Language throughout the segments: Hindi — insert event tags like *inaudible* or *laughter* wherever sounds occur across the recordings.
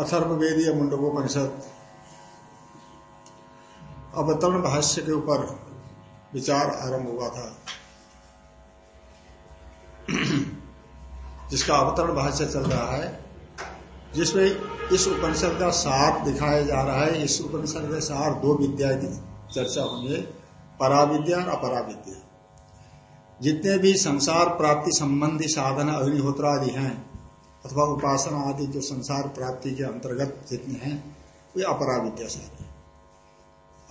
अथर्ववेदीय मुंडकोपनिषद अवतरण भाष्य के ऊपर विचार आरंभ हुआ था। जिसका अवतरण भाष्य चल रहा है, जिसमें इस उपनिषद का सार दिखाया जा रहा है। इस उपनिषद के सार दो विद्या की चर्चा होंगे, पराविद्या और अपराविद्या। जितने भी संसार प्राप्ति संबंधी साधन अग्निहोत्र आदि हैं अथवा उपासना आदि जो संसार प्राप्ति के अंतर्गत जितने हैं वे अपरा विद्या सारे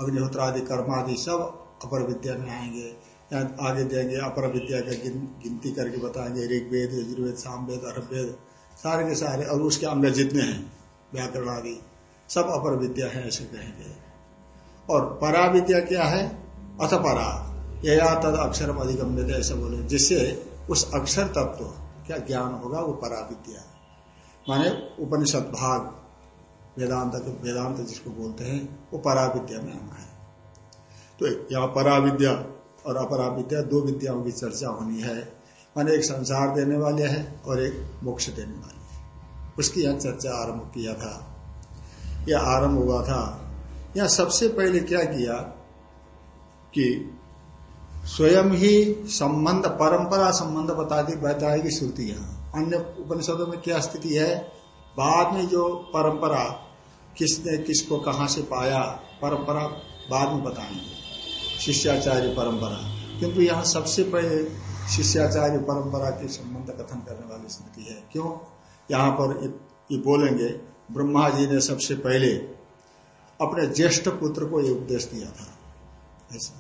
अग्निहोत्र आदि कर्म आदि सब अपर विद्या में आएँगे। या आगे देंगे अपर विद्या का गिन, गिनती करके बताएँगे ऋग्वेद यजुर्वेद सामवेद अरवेद सारे के सारे और उसके अंग जितने हैं व्याकरण आदि सब अपर विद्या है ऐसे कहेंगे। और परा विद्या क्या है? अथ परा। या तद अक्षर अधिगम्य ऐसा बोले। जिससे उस अक्षर तत्व क्या ज्ञान होगा वो परा विद्या माने उपनिषद भाग, वेदांत वेदांत जिसको बोलते हैं, वो परा विद्या में आना है। तो यहाँ परा विद्या और अपरा विद्या दो विद्याओं की चर्चा होनी है। माने एक संसार देने वाले है और एक मोक्ष देने वाले है। उसकी यह चर्चा आरंभ किया था। यह आरंभ हुआ था। यह सबसे पहले क्या किया कि स्वयं ही संबंध, परंपरा संबंध बताती बताएगी श्रुति यहाँ अन्य उपनिषदों में क्या स्थिति है? बाद में जो परंपरा, किसने किसको कहा से पाया, परंपरा बाद में बताएँगे। शिष्याचार्य परंपरा। किंतु यहाँ सबसे पहले शिष्याचार्य परंपरा के संबंध कथन करने वाली स्मृति है। क्यों? यहाँ पर ये बोलेंगे, ब्रह्मा जी ने सबसे पहले अपने ज्येष्ठ पुत्र को ये उपदेश दिया था। ऐसा।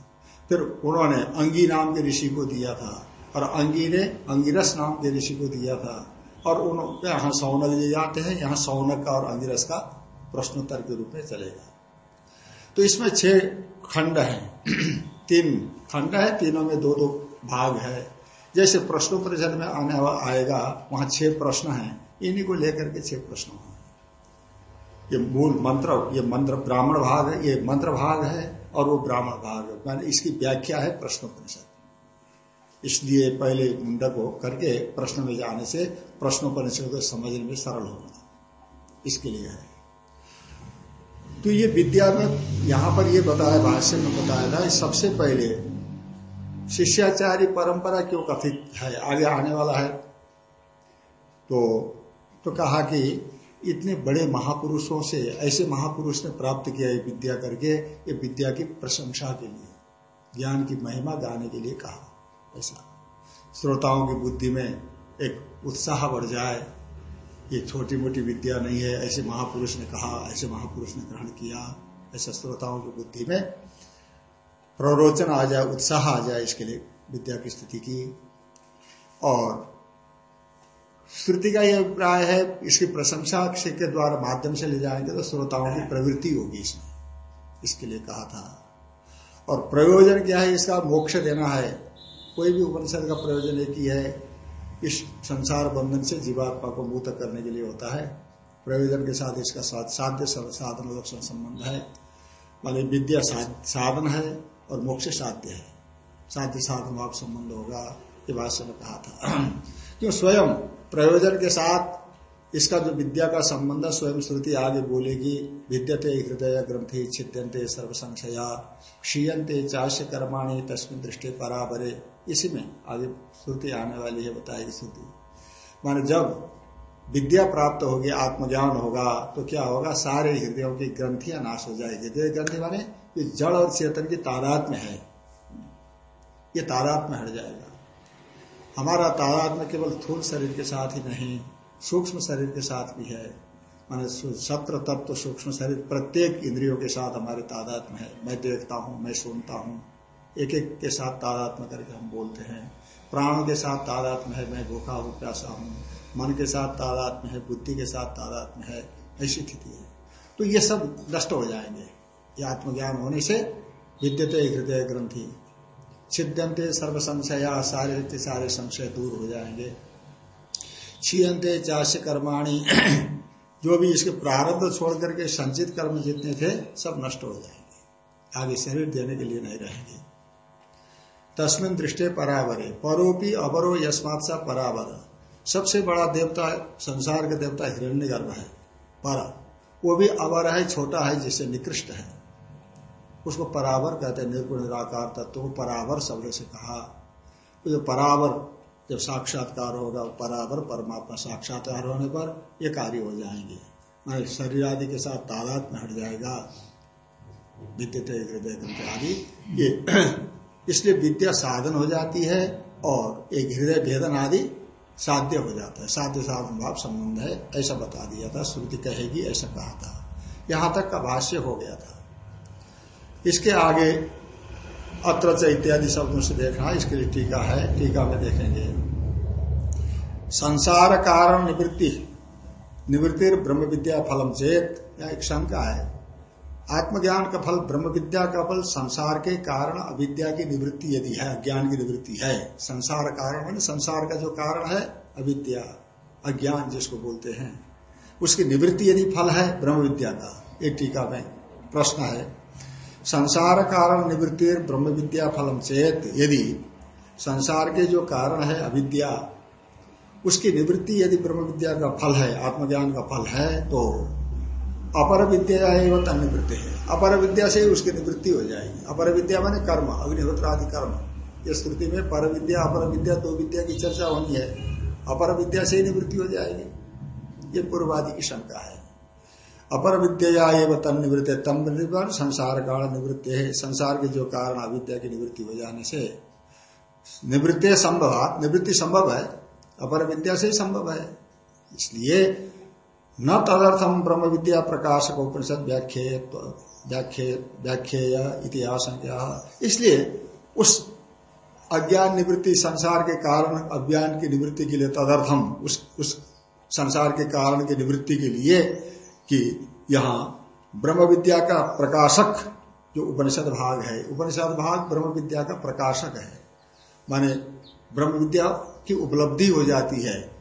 फिर उन्होंने अंगी नाम के ऋषि को दिया था और अंगी ने अंगिरस नाम के ऋषि को दिया था। और उन यहाँ सौनक जी जाते हैं, यहाँ सौनक का और अंगिरस का प्रश्नोत्तर के रूप में चलेगा। तो इसमें छह खंड है। *clears throat* तीन खंड है, तीनों में दो दो भाग है। जैसे प्रश्नों परिषद में आने आएगा, वहाँ छह प्रश्न है। इन्हीं को लेकर के छह प्रश्न ये मूल मंत्र, ये मंत्र ब्राह्मण भाग है, ये मंत्र भाग है। और वो ब्राह्मण भाग मैंने इसकी व्याख्या है प्रश्नोपनिषद। इसलिए पहले मुंडक को करके प्रश्न में जाने से प्रश्नोपनिषद को समझने में सरल होगा इसके लिए है। तो ये विद्या में यहाँ पर ये बताया, भाष्य में बताया था, सबसे पहले शिष्याचार्य परंपरा क्यों कथित है? आगे आने वाला है। तो तो कहा कि इतने बड़े महापुरुषों से, ऐसे महापुरुष ने प्राप्त किया ये विद्या करके, ये विद्या की प्रशंसा के लिए, ज्ञान की महिमा गाने के लिए कहा। ऐसा। श्रोताओं की बुद्धि में एक उत्साह बढ़ जाए, ये छोटी मोटी विद्या नहीं है, ऐसे महापुरुष ने कहा, ऐसे महापुरुष ने ग्रहण किया, ऐसे श्रोताओं की बुद्धि में प्ररोचन आ जाए, उत्साह आ जाए इसके लिए विद्या की स्थिति की। और श्रुति का यह अभिप्राय है, इसकी प्रशंसा के द्वारा माध्यम से ले जाएँगे तो श्रोताओं की प्रवृत्ति होगी इसमें। इसके लिए कहा था। और प्रयोजन क्या है, इसका मोक्ष देना है। कोई भी उपनिषद का प्रयोजन एक ही है, इस संसार बंधन से जीवात्मा को मुक्त करने के लिए होता है। प्रयोजन के साथ इसका साध्य साधन लक्षण संबंध है। मानी विद्या साधन है और मोक्ष साध्य है। साध्य साधन भाव संबंध होगा, ये भाष्य में कहा था। *clears throat* क्यों स्वयं प्रयोजन के साथ इसका जो विद्या का संबंध स्वयं श्रुति आगे बोलेगी, विद्यते हृदय ग्रंथि छिद्यंते सर्व संशया क्षीयते चाष्य कर्माणी तस्मिन दृष्टि पराबरे। इसी में आगे श्रुति आने वाली है, बताएगी श्रुति। माने जब विद्या प्राप्त होगी, आत्मज्ञान होगा तो क्या होगा? सारे हृदयों की ग्रंथियाँ नाश हो जाएगी। हृदय ग्रंथि माने जड़ और चेतन की तादात में है। ये तादात में हट जाएगा। हमारा तादात्म्य केवल थूल शरीर के साथ ही नहीं, सूक्ष्म शरीर के साथ भी है। मान सत्र तत्व सूक्ष्म शरीर प्रत्येक इंद्रियों के साथ हमारे तादात्म है। मैं देखता हूँ, मैं सुनता हूँ। एक एक के साथ तादात्म करके हम बोलते हैं। प्राणों के साथ तादात्म है, मैं भूखा हूँ, प्यासा हूँ। मन के साथ तादात्म है, बुद्धि के साथ तादात्म है, ऐसी स्थिति है। तो ये सब नष्ट हो जाएँगे। ये आत्मज्ञान होने से विद्युत हृदय ग्रंथि। छिद्यंते सर्व संशया सारे के सारे संशय दूर हो जाएँगे। छीयंते चाष्य कर्माणी, *clears throat* जो भी इसके प्रारब्ध छोड़ करके संचित कर्म जितने थे, सब नष्ट हो जाएँगे। आगे शरीर देने के लिए नहीं रहेंगे। तस्मिन दृष्टि परावरे, परोपी अवरो यस्मात सा परावर। सबसे बड़ा देवता, संसार का देवता हिरण्य गर्भ है, पर। वो भी अवर है, छोटा है, जिससे निकृष्ट है। उसको परावर कहते हैं, निर्गुण, निराकार तत्व को परावर शब्द से कहा। तो जो परावर, जब साक्षात्कार होगा, परावर परमात्मा साक्षात्कार होने पर ये कार्य हो जाएँगे। मैं शरीर आदि के साथ तादाद में हट जाएगा। विद्युत, हृदय आदि, ये *clears throat* इसलिए विद्या साधन हो जाती है और एक हृदय भेदन आदि साध्य हो जाता है। साध्य साधन भाव संबंध है। ऐसा बता दिया था, श्रुति कहेगी, ऐसा कहा था। यहाँ तक का भाष्य हो गया था। इसके आगे अत्र इत्यादि शब्दों से देखना, इसके लिए टीका है, टीका में देखेंगे। संसार कारण निवृत्ति निवृत्ति ब्रह्म विद्या फलम चेत या एक शंका है। आत्मज्ञान का फल ब्रह्म विद्या का फल, संसार के कारण अविद्या की निवृत्ति यदि है अज्ञान की निवृत्ति है। संसार कारण मान संसार का जो कारण है, अविद्या, अज्ञान जिसको बोलते हैं। उसकी निवृत्ति यदि फल है ब्रह्म विद्या का एक टीका में प्रश्न है। संसार कारण निवृत्ति ब्रह्म विद्या फलम चेत। यदि संसार के जो कारण है अविद्या, उसकी निवृत्ति यदि ब्रह्म विद्या का फल है, आत्मज्ञान का फल है तो अपर विद्या एवं तनिवृत्ति है। अपर विद्या से उसकी निवृत्ति हो जाएगी। अपर विद्या माने कर्म, अग्निहोत्र आदि कर्म। इस स्तुति में पर विद्या, अपर विद्या, दो विद्या की चर्चा होनी है। अपर विद्या से ही निवृत्ति हो जाएगी। ये पूर्वादि की शंका है। अपर विद्या तन निवृत्ति, तम निर्भर संसार काल निवृत्ति है। संसार के जो कारण अविद्या की निवृत्ति हो जाने से निवृत्ति संभव निवृत्ति संभव है। अपर विद्या से संभव है। इसलिए न तदर्थम ब्रह्म विद्या प्रकाशक उपनिषद व्याख्येय इतिहास इसलिए उस अज्ञान निवृत्ति संसार के कारण, अज्ञान की निवृत्ति के लिए तदर्थम उस उस संसार के कारण की निवृत्ति के लिए कि यहाँ ब्रह्म विद्या का प्रकाशक जो उपनिषद भाग है, उपनिषद भाग ब्रह्म विद्या का प्रकाशक है। माने ब्रह्म विद्या की उपलब्धि हो जाती है।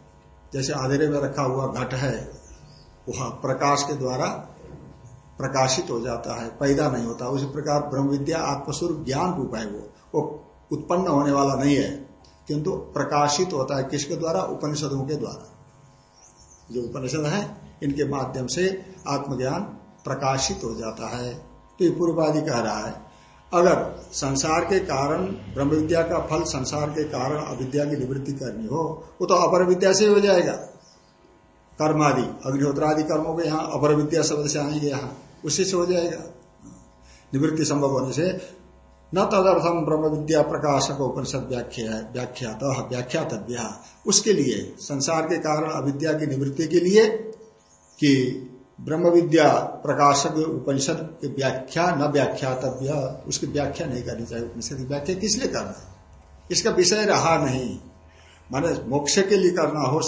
जैसे आधेरे में रखा हुआ घट है, वह प्रकाश के द्वारा प्रकाशित हो जाता है, पैदा नहीं होता। उसी प्रकार ब्रह्म विद्या आत्मस्वरूप ज्ञान रूप है वो। वो उत्पन्न होने वाला नहीं है, किंतु प्रकाशित होता है किसके द्वारा? उपनिषदों के द्वारा। जो उपनिषद है इनके माध्यम से आत्मज्ञान प्रकाशित हो जाता है। तो ये पूर्वादि कह रहा है, अगर संसार के कारण ब्रह्म विद्या का फल संसार के कारण अविद्या की निवृत्ति करनी हो, वो तो अपर विद्या से हो जाएगा। कर्मादि, अग्निहोत्रादि कर्मों के यहाँ अपर विद्या शब्द से आएँगे यहाँ, उसी से हो जाएगा। निवृत्ति संभव होने से न तदर्थम ब्रह्म विद्या प्रकाशक उपनिषद व्याख्या व्याख्यात व्याख्या तद्या उसके लिए, संसार के कारण अविद्या की निवृत्ति के लिए कि ब्रह्म विद्या प्रकाशक उपनिषद की व्याख्या न व्याख्यातव्य, उसकी व्याख्या नहीं करनी चाहिए उपनिषद की व्याख्या किस लिए करना है? इसका विषय रहा नहीं। माने मोक्ष के लिए करना हो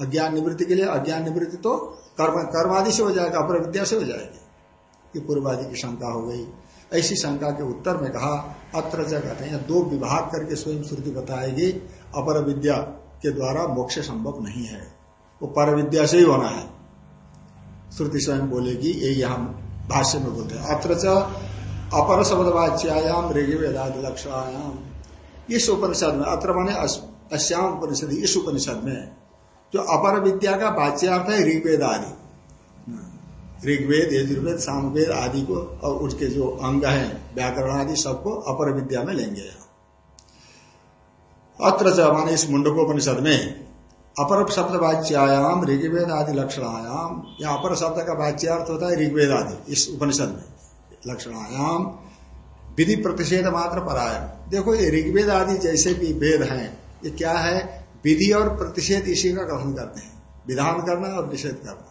अज्ञान निवृत्ति के लिए, अज्ञान निवृत्ति तो कर्म, कर्मादि से हो जाएगा अपर विद्या से हो जाएगी। ये पूर्वादि की शंका हो गई। ऐसी शंका के उत्तर में कहा, अत्र कहते हैं दो विभाग करके स्वयं श्रुति बताएगी अपर विद्या के द्वारा मोक्ष संभव नहीं है। वो पर विद्या से ही होना है। श्रुति स्वयं बोलेगी, ये हम भाष्य में बोलते हैं। अत्र अपर शब्द वाच्यायाम ऋग्वेदादि लक्षणायाम इस उपनिषद में, अत्र माने अश्याम उपनिषद, इस उपनिषद में, जो अपर विद्या का वाच्यार्थ है ऋग्वेद आदि ऋग्वेद, यजुर्वेद, सामवेद आदि को और उसके जो अंग हैं, व्याकरण आदि, सबको अपर विद्या में लेंगे। अत्र माने इस मुंडकोपनिषद में अपर शब्द वाच्यायाम ऋग्वेद आदि लक्षणायाम। या अपर शब्द का वाच्यार्थ होता है ऋग्वेद आदि इस उपनिषद में। लक्षणायाम, विधि प्रतिषेध मात्र परायण। देखो, ये ऋग्वेद आदि जैसे भी वेद हैं, ये क्या है? विधि और प्रतिषेध इसी का कथन करते हैं। विधान करना और निषेध करना।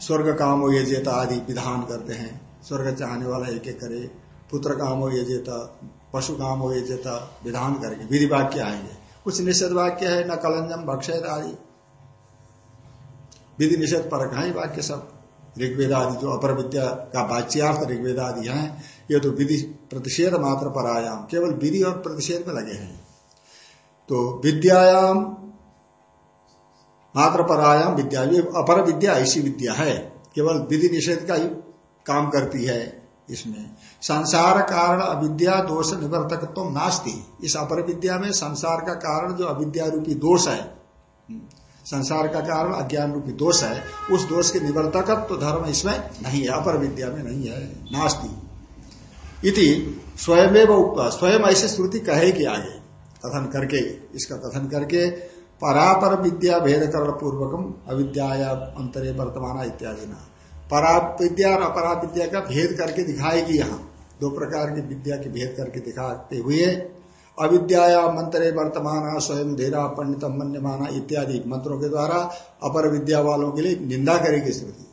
स्वर्ग काम हो ये जेता आदि विधान करते हैं। स्वर्ग चाहने वाला एक एक करे। पुत्र काम हो ये जेता, पशु काम हो ये जेता, विधान करेंगे। विधि वाक्य आएँगे। कुछ निषेध वाक्य है, न कलंजम भक्षेद आदि। विधि निषेध पर है वाक्य सब। ऋग्वेद आदि जो अपर विद्या का बाच्यार्थ ऋग्वेद आदि है, ये तो विधि प्रतिषेध मात्र पर आयाम केवल विधि और प्रतिषेध में लगे हैं। तो विद्यायाम मात्र परायाम विद्या अपर विद्या ऐसी विद्या है, केवल विधि निषेध का ही काम करती है। इसमें। संसार कारण अविद्या, दोष निवर्तक तो नास्ती। इस अपर विद्या में संसार का कारण जो अविद्या रूपी दोष है संसार का कारण अज्ञान रूपी दोष है, उस दोष के निवर्तकत्व तो धर्म इसमें नहीं है अपर विद्या में नहीं है, नास्ती। इति स्वयं स्वयं ऐसे श्रुति कहेगी आगे, कथन करके, इसका कथन करके परापर विद्या भेद करण पूर्वकम अविद्या अंतरे वर्तमान इत्यादि ना परा विद्या और अपरा विद्या का भेद करके दिखाएगी यहाँ। दो प्रकार की विद्या के भेद करके दिखाते हुए अविद्या मंत्रे वर्तमान स्वयं धीरा पंडित मन्यमाना इत्यादि मंत्रों के द्वारा अपर विद्या वालों के लिए निंदा करेगी श्रुति।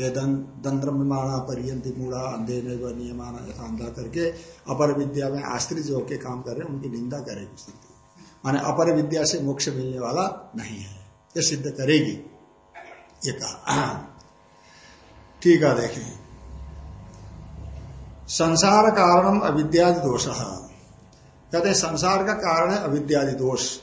दंत्र माना परियंती मूढ़ा अंधे ने व नियमाना यथा अंधा करके अपर विद्या में आश्रित जो के काम कर रहे हैं, उनकी निंदा करेगी स्थिति माने अपर विद्या से मोक्ष मिलने वाला नहीं है। ये सिद्ध करेगी। ये कहा। ठीक है देखें। संसार कारणम अविद्यादि दोष। कहते संसार का कारण है अविद्यादि दोष।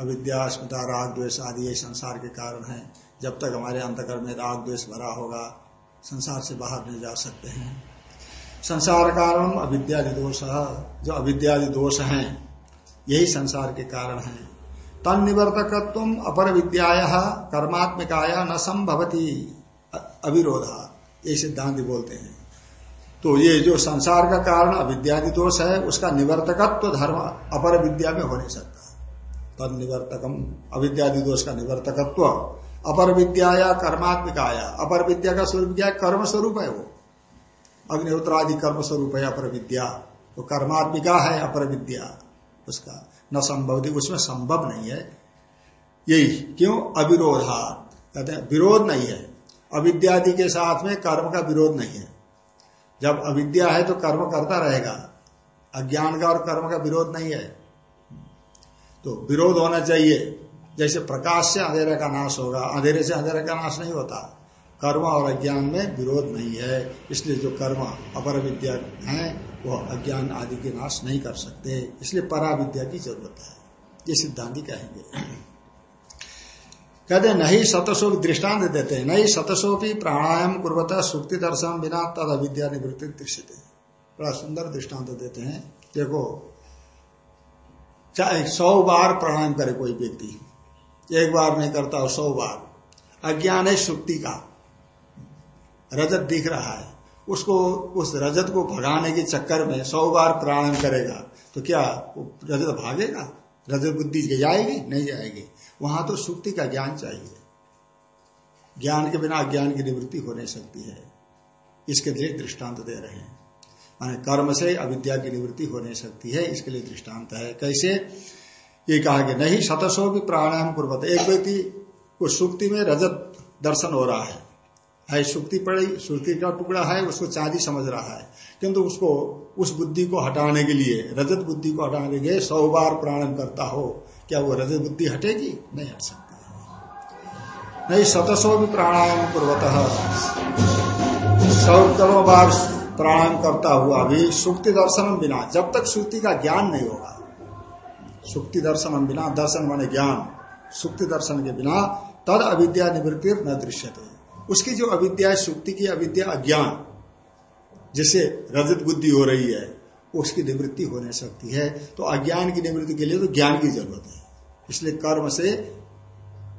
अविद्या स्मृता राग, द्वेष आदि ये संसार के कारण है। जब तक हमारे अंतकर में राग, द्वेष भरा होगा, संसार से बाहर नहीं जा सकते हैं। संसार कारण अविद्यादि दोष। जो अविद्यादि दोष हैं, यही संसार के कारण है। तन निवर्तकत्व अपर विद्याया कर्मात्मिकाया न संभवती। अविरोधा ये सिद्धांत बोलते हैं। तो ये जो संसार का कारण, अविद्यादि दोष है, उसका निवर्तकत्व तो धर्म अपर विद्या में हो नहीं सकता। तद निवर्तकम अविद्यादि दोष का निवर्तकत्व, अपर विद्या या कर्मात्मिकाया अपर विद्या का स्वरूप क्या कर्म स्वरूप है वो। अग्निहोत्रादि कर्म स्वरूप है अपर विद्या तो कर्मात्मिका है अपर विद्या, उसका न संभव उसमें संभव नहीं है। यही, क्यों? अविरोधा कहते हैं, विरोध नहीं है। अविद्यादि के साथ में कर्म का विरोध नहीं है। जब अविद्या है तो कर्म करता रहेगा। अज्ञान का और कर्म का विरोध नहीं है। तो विरोध होना चाहिए। जैसे प्रकाश से अंधेरे का नाश होगा, अंधेरे से अंधेरे का नाश नहीं होता। कर्म और अज्ञान में विरोध नहीं है। इसलिए जो कर्म अपर विद्या है, वो अज्ञान आदि के नाश नहीं कर सकते। इसलिए पराविद्या की ज़रूरत है। ये सिद्धांति कहेंगे। कहते नहीं शतशोक दृष्टांत देते हैं, नहीं शतशोपी प्राणायाम कुरता सुक्ति दर्शन बिना तद अविद्या निवृत्ति दृश्य बड़ा सुंदर दृष्टांत देते हैं। देखो, चाहे सौ बार प्राणायाम करे कोई व्यक्ति, एक बार नहीं करता, सौ बार। अज्ञान है सुक्ति का। रजत दिख रहा है। उसको, उस रजत को भगाने के चक्कर में सौ बार प्राणायाम करेगा तो क्या रजत भागेगा? रजत बुद्धि जाएगी? नहीं जाएगी। वहाँ तो सुक्ति का ज्ञान चाहिए। ज्ञान के बिना अज्ञान की निवृत्ति हो नहीं सकती है। इसके लिए दृष्टांत दे रहे हैं। माने कर्म से अविद्या की निवृत्ति हो नहीं सकती है, इसके लिए दृष्टांत है। कैसे? ये कहा कि नहीं शतसो भी प्राणायाम पूर्वत एक व्यक्ति को सुक्ति में रजत दर्शन हो रहा है। है सुक्ति पड़ी सुक्ति का टुकड़ा है, उसको चांदी समझ रहा है। किंतु उसको, उस बुद्धि को हटाने के लिए, रजत बुद्धि को हटाने के लिए सौ बार प्राणायाम करता हो, क्या वो रजत बुद्धि हटेगी? नहीं हट सकती। नहीं, सतसो भी प्राणायाम पूर्वत सौ करोड़ बार प्राणायाम करता हुआ भी सुक्ति दर्शन बिना, जब तक सुक्ति का ज्ञान नहीं होगा। सुक्ति दर्शन बिना, दर्शन माने ज्ञान। सुक्ति दर्शन के बिना तद अविद्या निवृत्ति न दृश्यते। उसकी जो अविद्या है, सुक्ति की अविद्या अज्ञान जिसे रजत बुद्धि हो रही है, उसकी निवृत्ति हो नहीं सकती है। तो अज्ञान की निवृत्ति के लिए तो ज्ञान की ज़रूरत है। इसलिए कर्म से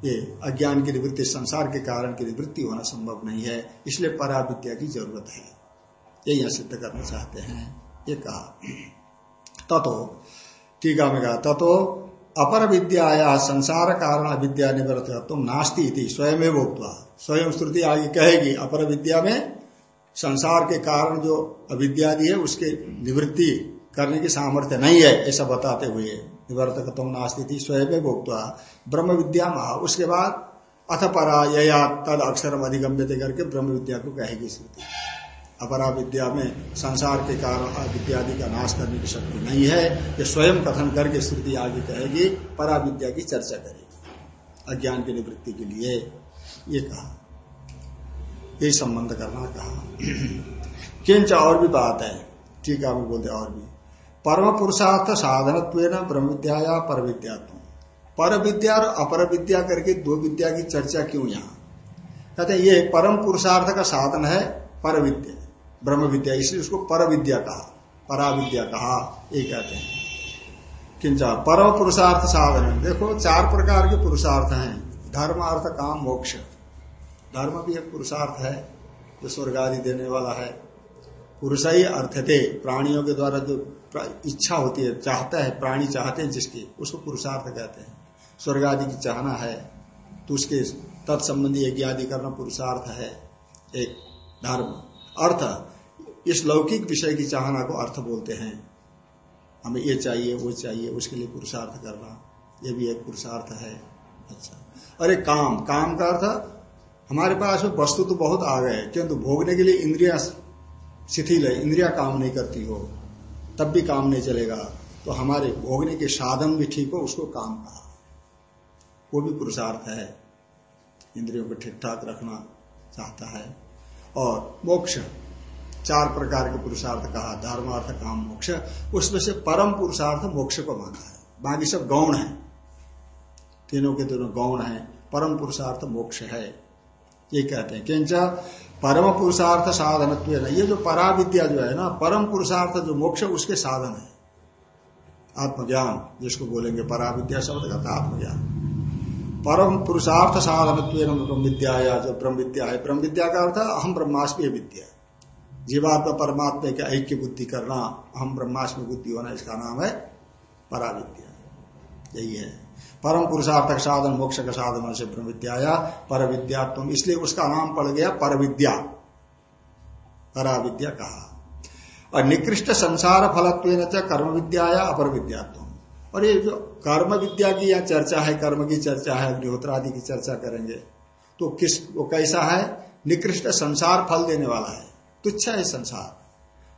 ये अज्ञान की निवृत्ति, संसार के कारण की निवृत्ति होना संभव नहीं है। इसलिए पराविद्या की ज़रूरत है। ये यहाँ सिद्ध करना चाहते हैं। ये कहा। ततो, टीका में कहा, ततो अपर विद्या संसार कारण अविद्या निवृत्त तुम नास्ती स्वयं स्वयं श्रुति आगे कहेगी अपर विद्या में संसार के कारण जो अविद्यादि है, उसके निवृत्ति करने की सामर्थ्य नहीं है ऐसा बताते हुए निवर्तक तुम नास्ती स्वयं भोक्ता ब्रह्म विद्या महा उसके बाद अथ परा तद अक्षर अधिगम्य करके ब्रह्म विद्या को कहेगी स्मृति अपरा विद्या में संसार के कारण अविद्यादि का नाश करने की शक्ति नहीं है। ये स्वयं कथन करके स्मृति आगे कहेगी परा विद्या की चर्चा करेगी। अज्ञान की निवृत्ति के लिए ये कहा। यही संबंध करना कहा। किंच और भी बात है। ठीक है बोलते और भी। परम पुरुषार्थ साधन ब्रह्म विद्या या पर विद्या पर विद्या और अपर विद्या करके दो विद्या की चर्चा क्यों यहाँ? कहते हैं, ये परम पुरुषार्थ का साधन है पर विद्या ब्रह्म विद्या इसलिए उसको पर विद्या कहा। परा विद्या कहा, ये कहते हैं। किंच परम पुरुषार्थ साधन। देखो, चार प्रकार के पुरुषार्थ हैं। धर्म अर्थ काम, मोक्ष। धर्म भी एक पुरुषार्थ है, जो स्वर्ग आदि देने वाला है। पुरुष ही अर्थ थे प्राणियों के द्वारा जो इच्छा होती है, चाहता है, प्राणी चाहते हैं जिसकी, उसको पुरुषार्थ कहते हैं। स्वर्ग आदि की चाहना है तो उसके तत्संबंधी यज्ञ आदि करना पुरुषार्थ है, एक धर्म। अर्थ, इस लौकिक विषय की चाहना को अर्थ बोलते हैं। हमें ये चाहिए, वो चाहिए, उसके लिए पुरुषार्थ करना, ये भी एक पुरुषार्थ है। अच्छा। अरे काम काम का अर्थ हमारे पास वस्तु तो बहुत आ गए, किंतु भोगने के लिए इंद्रिया शिथिल है, इंद्रिया काम नहीं करती हो, तब भी काम नहीं चलेगा। तो हमारे भोगने के साधन भी ठीक हो, उसको काम कहा वो भी पुरुषार्थ है। इंद्रियों को ठीक ठाक रखना चाहता है। और मोक्ष, चार प्रकार के पुरुषार्थ कहा, धर्मार्थ, काम, मोक्ष। उसमें से परम पुरुषार्थ मोक्ष को माना है। बाकी सब गौण है। तीनों के तीनों गौण है। परम पुरुषार्थ मोक्ष है। ये कहते हैं, किंच परम पुरुषार्थ साधन ये जो पराविद्या जो है ना, परम पुरुषार्थ जो मोक्ष उसके साधन है। आत्मज्ञान, जिसको बोलेंगे पराविद्या शब्द का आत्मज्ञान। परम पुरुषार्थ साधन ब्रह्म विद्या या जो ब्रह्म विद्या है। ब्रह्म विद्या का अर्थ अहम ब्रह्मास्मी विद्या जीवात्मा परमात्मा के ऐक्य बुद्धि करना, अहम ब्रह्मास्मि बुद्धि होना, इसका नाम है पराविद्या। यही है। परम पुरुषार्थ का साधन मोक्ष का साधन से ब्रह्म विद्या पर विद्यात्म इसलिए उसका नाम पड़ गया पर विद्या पराविद्या कहा। और निकृष्ट संसार फलत्व कर्म विद्या या अपर विद्यात्म और ये जो कर्म विद्या की या चर्चा है, कर्म की चर्चा है, अग्निहोत्र आदि की चर्चा करेंगे तो किस, वो कैसा है? निकृष्ट संसार फल देने वाला है। तुच्छ है संसार।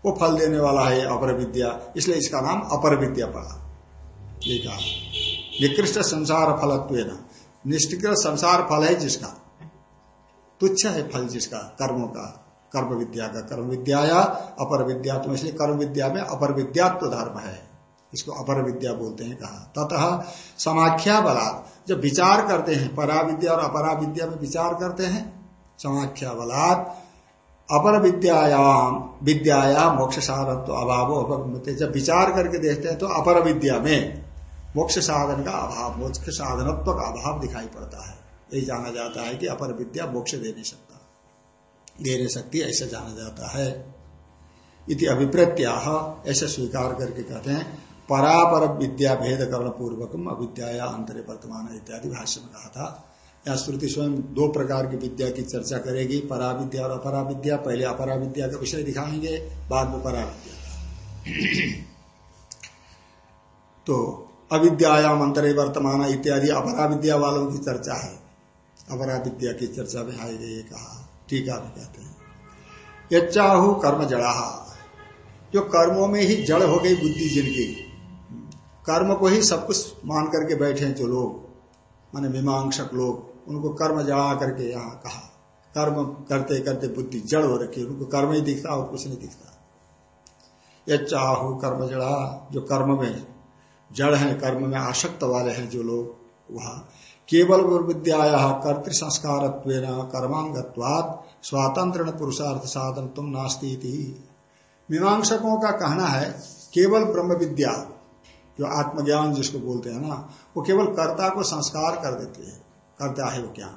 वो फल देने वाला है अपर विद्या इसलिए इसका नाम अपर विद्या पड़ा। ये कहा। निकृष्ट संसार फलत्व निष्कृत संसार फल है जिसका? तुच्छ है फल जिसका? कर्मों का। कर्म विद्या का। कर्म विद्या या अपर विद्या तो इसलिए कर्म विद्या में अपर विद्यात्व धर्म है। इसको अपर विद्या बोलते हैं, कहा। ततः समाख्या बलात्। जब विचार करते हैं परा विद्या और अपरा विद्या में विचार करते हैं, समाख्या बलात् अपर विद्यायाम विद्याया मोक्ष साधन अभाव जब विचार करके देखते हैं तो अपर विद्या में। मोक्ष साधन का अभाव, मोक्ष साधनत्व का अभाव दिखाई पड़ता है। यही जाना जाता है कि अपर विद्या मोक्ष दे नहीं सकता। दे नहीं सकती, ऐसा जाना जाता है। इति अभिप्रत्या ऐसा स्वीकार करके कहते हैं, परापर विद्या भेद करण पूर्वकम अविद्या अंतरे वर्तमान इत्यादि भाष्य में कहा था। यहाँ श्रुति स्वयं दो प्रकार की विद्या की चर्चा करेगी, पराविद्या और अपरा विद्या पहले अपरा विद्या का विषय दिखाएँगे, बाद में परा विद्या तो अविद्यायाम अंतरे वर्तमान इत्यादि अपरा विद्या वालों की चर्चा है। अपरा विद्या की चर्चा में आएगी ये कहा। ठीक है कहते हैं। यच्चाहु कर्म जड़ा जो कर्मों में ही जड़ हो गई बुद्धि जिनकी, कर्म को ही सब कुछ मान करके बैठे जो लोग, माने मीमांसक लोग, उनको कर्म जड़ा करके यहाँ कहा। कर्म करते करते बुद्धि जड़ हो रखी उनको कर्म ही दिखता और कुछ नहीं दिखता। ये चाहू कर्म जड़ा जो कर्म में जड़ है, कर्म में आसक्त वाले हैं जो लोग वह। केवल विद्या कर्त संस्कार कर्मांगत्वाद स्वातंत्र पुरुषार्थ साधन तुम नास्ती थी मीमांसकों का कहना है, केवल ब्रह्म विद्या जो आत्मज्ञान जिसको बोलते हैं ना, वो केवल कर्ता को संस्कार कर देती है। करता है वो क्या?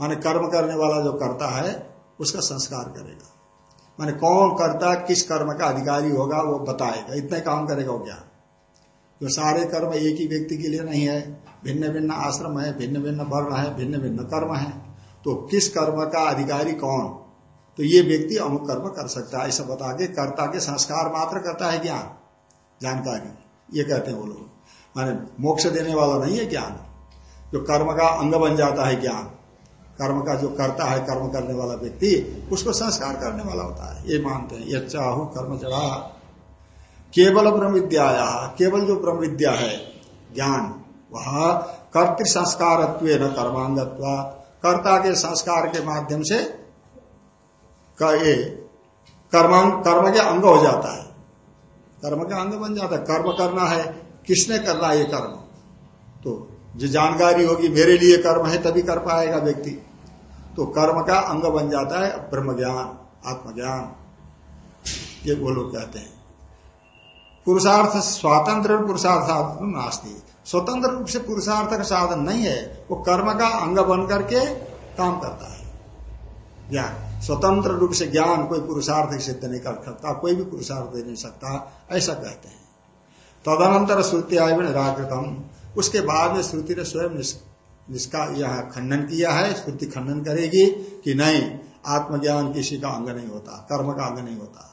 माने कर्म करने वाला जो करता है, उसका संस्कार करेगा। माने कौन करता किस कर्म का अधिकारी होगा, वो बताएगा। इतने काम करेगा वो क्या? जो सारे कर्म एक ही व्यक्ति के लिए नहीं है भिन्न भिन्न आश्रम है भिन्न भिन्न वर्ण है भिन्न भिन्न कर्म है तो किस कर्म का अधिकारी कौन? तो ये व्यक्ति अमुक कर्म कर सकता है, ऐसा बता के कर्ता के संस्कार मात्र करता है ज्ञान, जानकारी। ये कहते हैं वो लोग। माने मोक्ष देने वाला नहीं है ज्ञान। जो कर्म का अंग बन जाता है ज्ञान, कर्म का जो करता है, कर्म करने वाला व्यक्ति, उसको संस्कार करने वाला होता है। ये मानते हैं ये चाहू कर्म चढ़ा केवल ब्रह्म विद्या केवल जो ब्रह्म विद्या है, ज्ञान, वह कर्त संस्कार न कर्मांगत्व, कर्ता के संस्कार के माध्यम से कर्म कर्म के अंग हो जाता है। कर्म का अंग बन जाता है। कर्म करना है, किसने करना है ये कर्म? तो जो जानकारी होगी, मेरे लिए कर्म है, तभी कर पाएगा व्यक्ति। तो कर्म का अंग बन जाता है ब्रह्म ज्ञान आत्मज्ञान। ये वो लोग कहते हैं। पुरुषार्थ स्वातंत्र पुरुषार्थ नास्ती। स्वतंत्र रूप से पुरुषार्थ का साधन नहीं है, वो कर्म का अंग बन करके काम करता है। ज्ञान। स्वतंत्र रूप से ज्ञान कोई पुरुषार्थ सिद्ध नहीं कर सकता, कोई भी पुरुषार्थ दे नहीं सकता, ऐसा कहते हैं। तदनंतर श्रुति आय निराकृतम उसके बाद में श्रुति ने स्वयं जिसका यह खंडन किया है, श्रुति खंडन करेगी कि नहीं, आत्मज्ञान किसी का अंग नहीं होता, कर्म का अंग नहीं होता।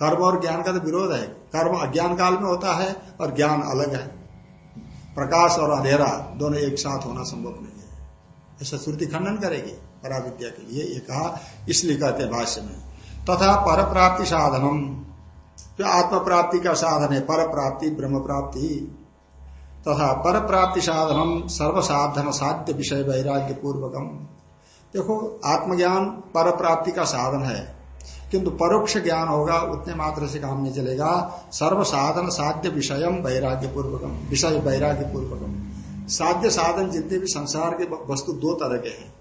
कर्म और ज्ञान का तो विरोध है। कर्म अज्ञान काल में होता है और ज्ञान अलग है। प्रकाश और अंधेरा दोनों एक साथ होना संभव नहीं है। ऐसा श्रुति खंडन करेगी पराविद्या के लिए। ये कहा, इसलिए कहते भाष्य में, तथा पर प्राप्ति साधनम। जो आत्म प्राप्ति का साधन है पर प्राप्ति ब्रह्म प्राप्ति तथा पर प्राप्ति साधनम सर्वसाधन साध्य विषय वैराग्य पूर्वकम। देखो, आत्मज्ञान पर प्राप्ति का साधन है। किंतु परोक्ष ज्ञान होगा, उतने मात्र से काम नहीं चलेगा। सर्व साधन साध्य विषय वैराग्य पूर्वकम विषय वैराग्य पूर्वकम साध्य साधन जितने भी संसार के वस्तु दो तरह के हैं।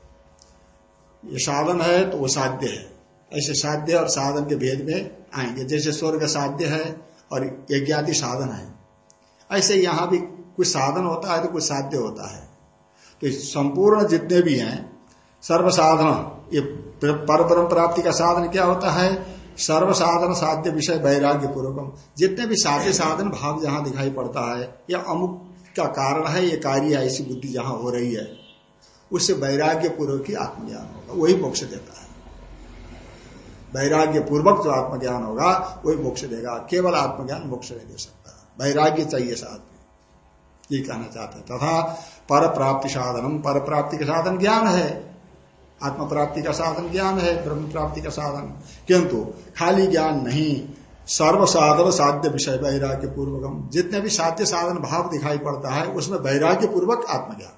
ये साधन है तो वो साध्य है। ऐसे साध्य और साधन के भेद में आएँगे। जैसे स्वर्ग साध्य है और यज्ञादि साधन है। ऐसे यहाँ भी कुछ साधन होता है तो कुछ साध्य होता है। तो संपूर्ण जितने भी हैं सर्व साधन ये पर ब्रह्म प्राप्ति का साधन क्या होता है? सर्व साधन साध्य विषय वैराग्य पूर्वकम जितने भी साध्य साधन भाव जहाँ दिखाई पड़ता है, या अमुक का कारण है, ये कार्य ऐसी बुद्धि जहाँ हो रही है, उससे वैराग्य पूर्वक ही आत्मज्ञान होगा, वही मोक्ष देता है। वैराग्य पूर्वक जो आत्मज्ञान होगा, वही मोक्ष देगा, केवल आत्मज्ञान मोक्ष नहीं दे सकता। वैराग्य चाहिए साथ में ये कहना चाहते हैं। तथा पर प्राप्ति साधनम पर प्राप्ति का साधन ज्ञान है। आत्म प्राप्ति का साधन ज्ञान है ब्रह्म प्राप्ति का साधन। किंतु खाली ज्ञान नहीं सर्व साधन साध्य विषय वैराग्य पूर्वकम जितने भी साध्य साधन भाव दिखाई पड़ता है, उसमें वैराग्य पूर्वक आत्मज्ञान।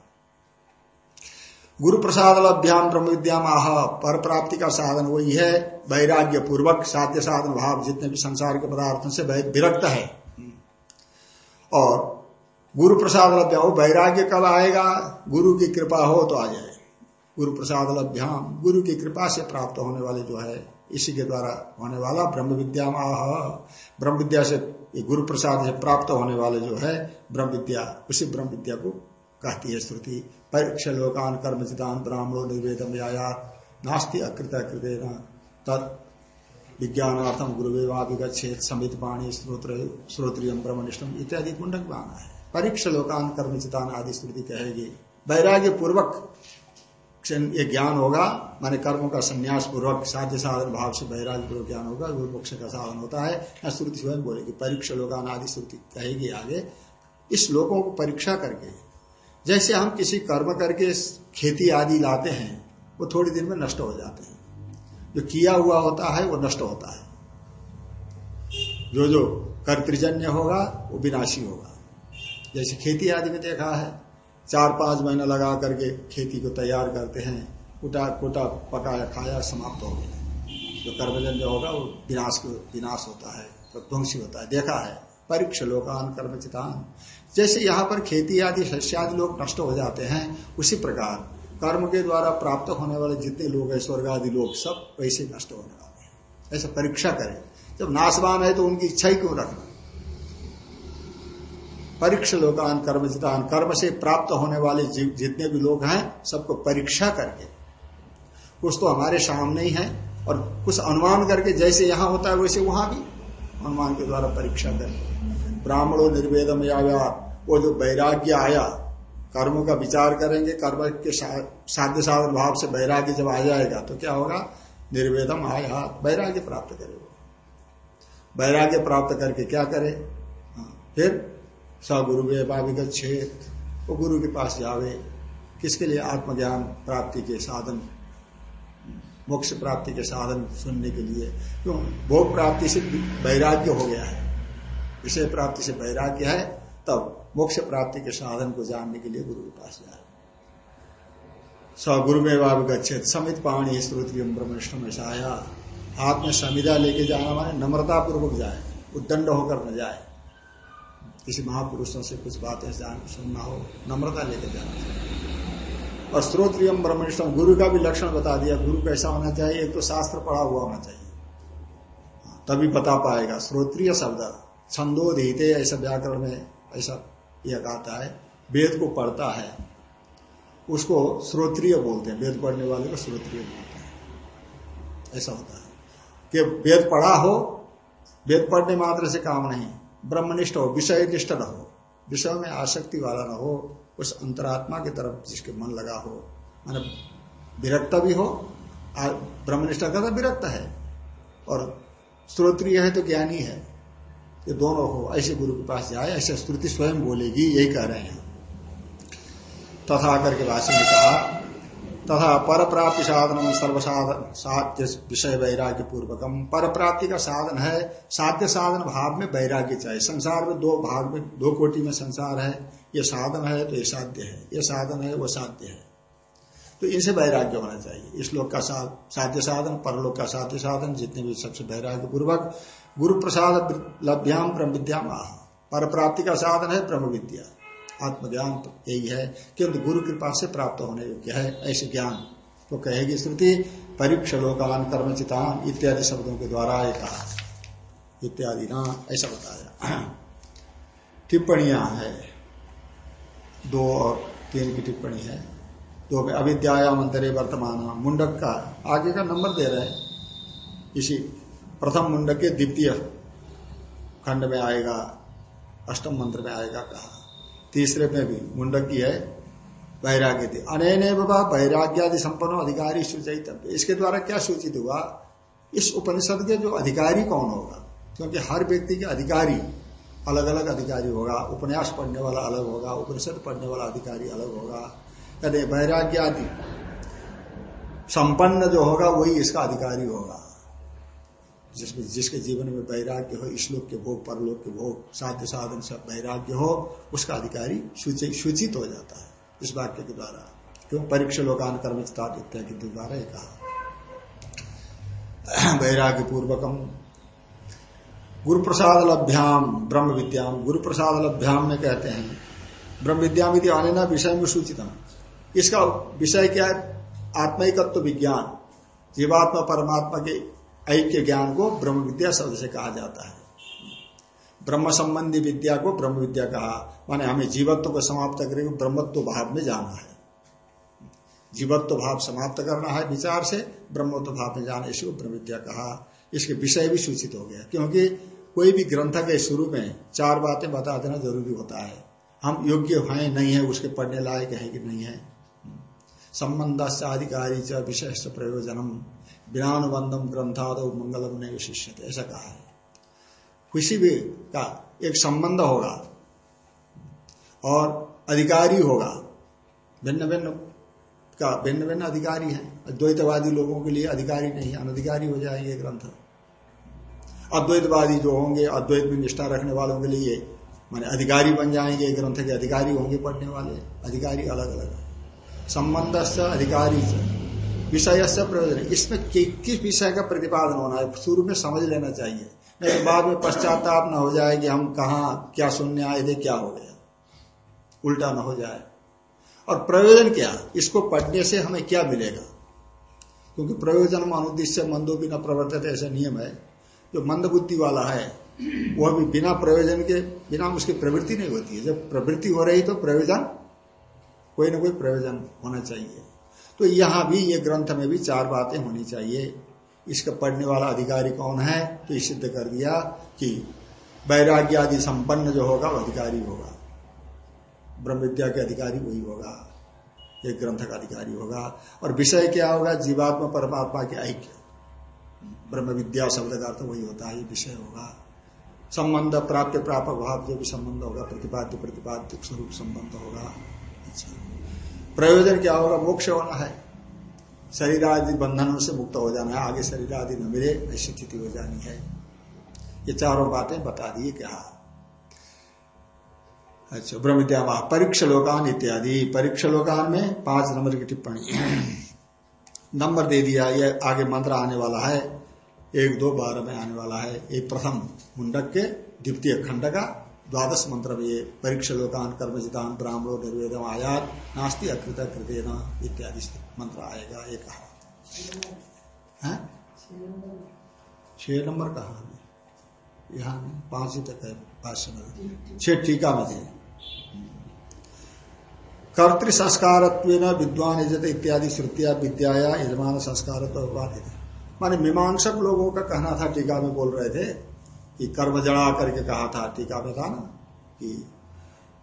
गुरु प्रसाद अभ्याम ब्रह्म विद्या आह पर प्राप्ति का साधन वही है वैराग्य पूर्वक साध्य साधन भाव जितने भी संसार के पदार्थों से विरक्त है। और गुरु प्रसाद लभ्या वैराग्य कब आएगा? गुरु की कृपा हो तो आ जाए गुरु प्रसाद लभ्याम। गुरु की कृपा से प्राप्त होने वाले जो है, इसी के द्वारा होने वाला ब्रह्म विद्या ब्रह्म विद्या से गुरु प्रसाद से प्राप्त होने वाले जो है, ब्रह्म विद्या, उसी ब्रह्म विद्या को कहती है श्रुति। परीक्ष लोकान कर्म चिदान ब्राह्मणो निर्वेदम याया, नास्ती अकृत अकृत तत् विज्ञानार्थम गुरुवेवाभिगछेद समित वाणी श्रोत्रियम ब्रह्मनिष्ठम इत्यादि मुंडक आना है। परीक्ष लोकान कर्म चिदान आदि श्रुति कहेगी। वैराग्य पूर्वक ये ज्ञान होगा। माने कर्मों का संन्यास पूर्वक साध्य साधन भाव से वैराग्य पूर्वक ज्ञान होगा, वो मोक्ष का साधन होता है। श्रुति स्वयं बोलेगी परीक्षा लोगान आदि श्रुति कहेगी आगे। इस लोगों को परीक्षा करके, जैसे हम किसी कर्म करके खेती आदि लाते हैं, वो थोड़ी दिन में नष्ट हो जाते हैं। जो किया हुआ होता है, वो नष्ट होता है। जो जो कर्तजन्य होगा, वो विनाशी होगा। जैसे खेती आदि में देखा है चार पाँच महीना लगा करके खेती को तैयार करते हैं। कुटा कुटा पकाया, खाया, समाप्त हो गया। जो कर्मजन्य होगा वो विनाश को, विनाश होता है तो ध्वंसी होता है। देखा है, परीक्ष लोकान कर्मचितान। जैसे यहाँ पर खेती आदि सस्यादि लोग नष्ट हो जाते हैं, उसी प्रकार कर्म के द्वारा प्राप्त होने वाले जितने लोग हैं, स्वर्ग आदि लोग, सब वैसे नष्ट होने वाले हैं। ऐसा परीक्षा करें। जब नाशवान है तो उनकी इच्छा ही क्यों रखना? परीक्ष लोकान कर्मचितान कर्म से प्राप्त होने वाले जितने भी लोग हैं सबको परीक्षा करके। कुछ तो हमारे सामने ही है और कुछ अनुमान करके जैसे यहाँ होता है वैसे वहाँ भी अनुमान के द्वारा परीक्षा करके ब्राह्मणों निर्वेदम या वो जो वैराग्य आया कर्म का विचार करेंगे कर्म के साध्य साधन भाव से वैराग्य जब आ जाएगा तो क्या होगा? निर्वेदम आया वैराग्य प्राप्त करे वैराग्य प्राप्त करके क्या करे? हाँ, फिर स गुरु छेद, वो गुरु के पास जावे। किसके लिए? आत्मज्ञान प्राप्ति के साधन। मोक्ष प्राप्ति के साधन सुनने के लिए। क्यों? भोग प्राप्ति से वैराग्य हो गया है। विषय प्राप्ति से वैराग्य है, तब मोक्ष प्राप्ति के साधन को जानने के लिए गुरु के पास जाए। स गुरु में वाविगछेद समित पाणी श्रोत्रियम ब्रह्मनिष्ठम ऐसा आया हाथ में समिधा लेके जाना माने नम्रता पूर्वक जाए। उद्दंड होकर न जाए। किसी महापुरुषों से कुछ बातें जान सुनना हो नम्रता लेकर जाना चाहिए। और श्रोत्रियम ब्रह्मनिष्ठम गुरु का भी लक्षण बता दिया गुरु कैसा होना चाहिए? एक तो शास्त्र पढ़ा हुआ होना चाहिए। हाँ, तभी बता पाएगा। श्रोत्रिय शब्द छंदोधीते ऐसा व्याकरण में ऐसा यह कहता है वेद को पढ़ता है उसको श्रोत्रिय बोलते हैं। वेद पढ़ने वाले को श्रोत्रिय बोलते हैं। ऐसा होता है कि वेद पढ़ा हो वेद पढ़ने मात्र से काम नहीं। ब्रह्मनिष्ठ हो विषय निष्ठ न हो, विषय में आसक्ति वाला न हो, उस अंतरात्मा की तरफ़ जिसके मन लगा हो, मान विरक्त भी हो ब्रह्मनिष्ठा का तो विरक्त है, और श्रोत्रिय है तो ज्ञानी है, ये दोनों हो, ऐसे गुरु के पास जाए, ऐसे स्तुति स्वयं बोलेगी, यही कह रहे हैं। तथा करके भाषण में कहा तथा पर प्राप्ति साधन सर्वसाधन साध्य विषय वैराग्य पूर्वकम पर प्राप्ति का साधन है, साध्य साधन भाव में वैराग्य चाहिए। संसार में दो भाग में, दो कोटि में संसार है। ये साधन है तो ये साध्य है। ये साधन है, वो साध्य है। तो इनसे वैराग्य होना चाहिए। इस लोक का साध्य साधन, परलोक का साध्य साधन, जितने भी सबसे वैराग्य पूर्वक गुरु प्रसाद लभ्याम ब्रह्म विद्या पर प्राप्ति का साधन है, ब्रह्म विद्या। आत्मज्ञान यही है। किंतु गुरु कृपा से प्राप्त होने योग्य है, ऐसे ज्ञान। तो कहेगी श्रुति, परीक्ष लोकान कर्मचितान इत्यादि शब्दों के द्वारा ये कहा। इत्यादि ना, ऐसा बताया। टिप्पणियाँ है। दो और तीन की टिप्पणी है। दो में अविद्याम अंतरे वर्तमान मुंडक का आगे का नंबर दे रहे हैं। इसी प्रथम मुंडक के द्वितीय खंड में आएगा, अष्टम मंत्र में आएगा कहा। तीसरे में भी मुंडक की है, वैराग्य अनैन बाबा वैराग्यादि संपन्न अधिकारी सूचित इसके द्वारा क्या सूचित हुआ? इस उपनिषद के जो अधिकारी कौन होगा? क्योंकि हर व्यक्ति के अधिकारी अलग अलग अधिकारी होगा, उपन्यास पढ़ने वाला अलग होगा, उपनिषद पढ़ने वाला अधिकारी अलग होगा। यानी वैराग्य आदि संपन्न जो होगा, वही इसका अधिकारी होगा। जिसमें जिसके जीवन में वैराग्य हो श्लोक के भोग, परलोक के भोग, साध्य साधन सब वैराग्य हो, उसका अधिकारी सूचित हो जाता है इस वाक्य के द्वारा। क्यों? परीक्षा लोकान कर्म इत्यादि के द्वारा कहा। *clears throat* वैराग्य पूर्वकम गुरु प्रसाद लभ्याम ब्रह्म विद्याम गुरु प्रसाद लभ्याम में कहते हैं ब्रह्म विद्याम यदि आने ना विषय में सूचित इसका विषय क्या है? आत्मिकत्व विज्ञान। जीवात्मा परमात्मा के ऐक्य ज्ञान को ब्रह्म विद्या शब्द से कहा जाता है। ब्रह्म संबंधी विद्या को ब्रह्म विद्या कहा। माने हमें जीवत्व को समाप्त करके ब्रह्मत्व भाव में जाना है। जीवत्व भाव समाप्त करना है विचार से, ब्रह्मत्व भाव में जाना इसको ब्रह्म विद्या कहा। इसके विषय भी सूचित हो गया, क्योंकि कोई भी ग्रंथ के शुरू में चार बातें बता देना ज़रूरी होता है। हम योग्य हैं, नहीं है, उसके पढ़ने लायक है कि नहीं है। संबंध अधिकारी च विशेष प्रयोजनम। बिनानुबंधम ग्रंथाद मंगलम नहीं शिष्य ऐसा कहा है। किसी भी का एक संबंध होगा और अधिकारी होगा भिन्न भिन्न का भिन्न भिन्न अधिकारी है, अद्वैतवादी लोगों के लिए अधिकारी नहीं है, अनधिकारी हो जाएँगे ग्रंथ। अद्वैतवादी जो होंगे, अद्वैत में निष्ठा रखने वालों के लिए, माने अधिकारी बन जाएँगे ग्रंथ के अधिकारी होंगे, पढ़ने वाले। अधिकारी अलग अलग संबंध से अधिकारी से विषय से प्रयोजन इसमें किस विषय का प्रतिपादन होना है, शुरू में समझ लेना चाहिए। नहीं तो बाद में पश्चाताप न हो जाए कि हम कहा, क्या सुनने आए थे, क्या हो गया। उल्टा न हो जाए। और प्रयोजन क्या? इसको पढ़ने से हमें क्या मिलेगा? क्योंकि प्रयोजन अनुद्देश्य मंदो बिना प्रवर्तित ऐसा नियम है। जो मंद बुद्धि वाला है, वह भी बिना प्रयोजन के, बिना उसकी प्रवृत्ति नहीं होती है। जब प्रवृत्ति हो रही तो प्रयोजन, कोई ना कोई प्रयोजन होना चाहिए। तो यहाँ भी ये ग्रंथ में भी चार बातें होनी चाहिए। इसका पढ़ने वाला अधिकारी कौन है? तो सिद्ध कर दिया कि वैराग्य आदि संपन्न जो होगा, वो अधिकारी होगा। ब्रह्म विद्या के अधिकारी वही होगा। एक ग्रंथ का अधिकारी होगा। और विषय क्या होगा? जीवात्मा, परमात्मा के ऐक्य। ब्रह्म विद्या शब्द का अर्थ वही होता है विषय होगा। संबंध प्राप्त प्रापक भाव जो भी संबंध होगा, प्रतिपाद्य प्रतिपाद्य, स्वरूप संबंध होगा। अच्छा। प्रयोजन क्या होगा? मोक्ष होना है। शरीर आदि बंधनों से मुक्त हो जाना है। आगे शरीर आदि न मिले, ऐसी स्थिति हो जानी है। ये चारों बातें बता दी क्या अच्छा ब्रह्म विद्या परीक्ष लोकान इत्यादि। परीक्ष लोकान में पाँच नंबर की टिप्पणी। *clears throat* नंबर दे दिया, ये आगे मंत्र आने वाला है। एक, दो, बारह में आने वाला है। एक प्रथम मुंडक के द्वितीय खंड का द्वादश मंत्र ये परीक्ष लोकान कर्मजितान ब्राह्मणो निर्वेदम आयात, नास्ती अकृत कृतेन इत्यादि मंत्र आएगा, ये कहा। छह नंबर कहा यहाँ पाँच ही तक है भाष्य में छह टीका में कर्तृ संस्कार विद्वान यजत इत्यादि श्रुतिया विद्याया, यजमान संस्कार माने मीमांसक लोगों का कहना था, टीका में बोल रहे थे कि कर्म जड़ा करके कहा था, टीका में था ना, कि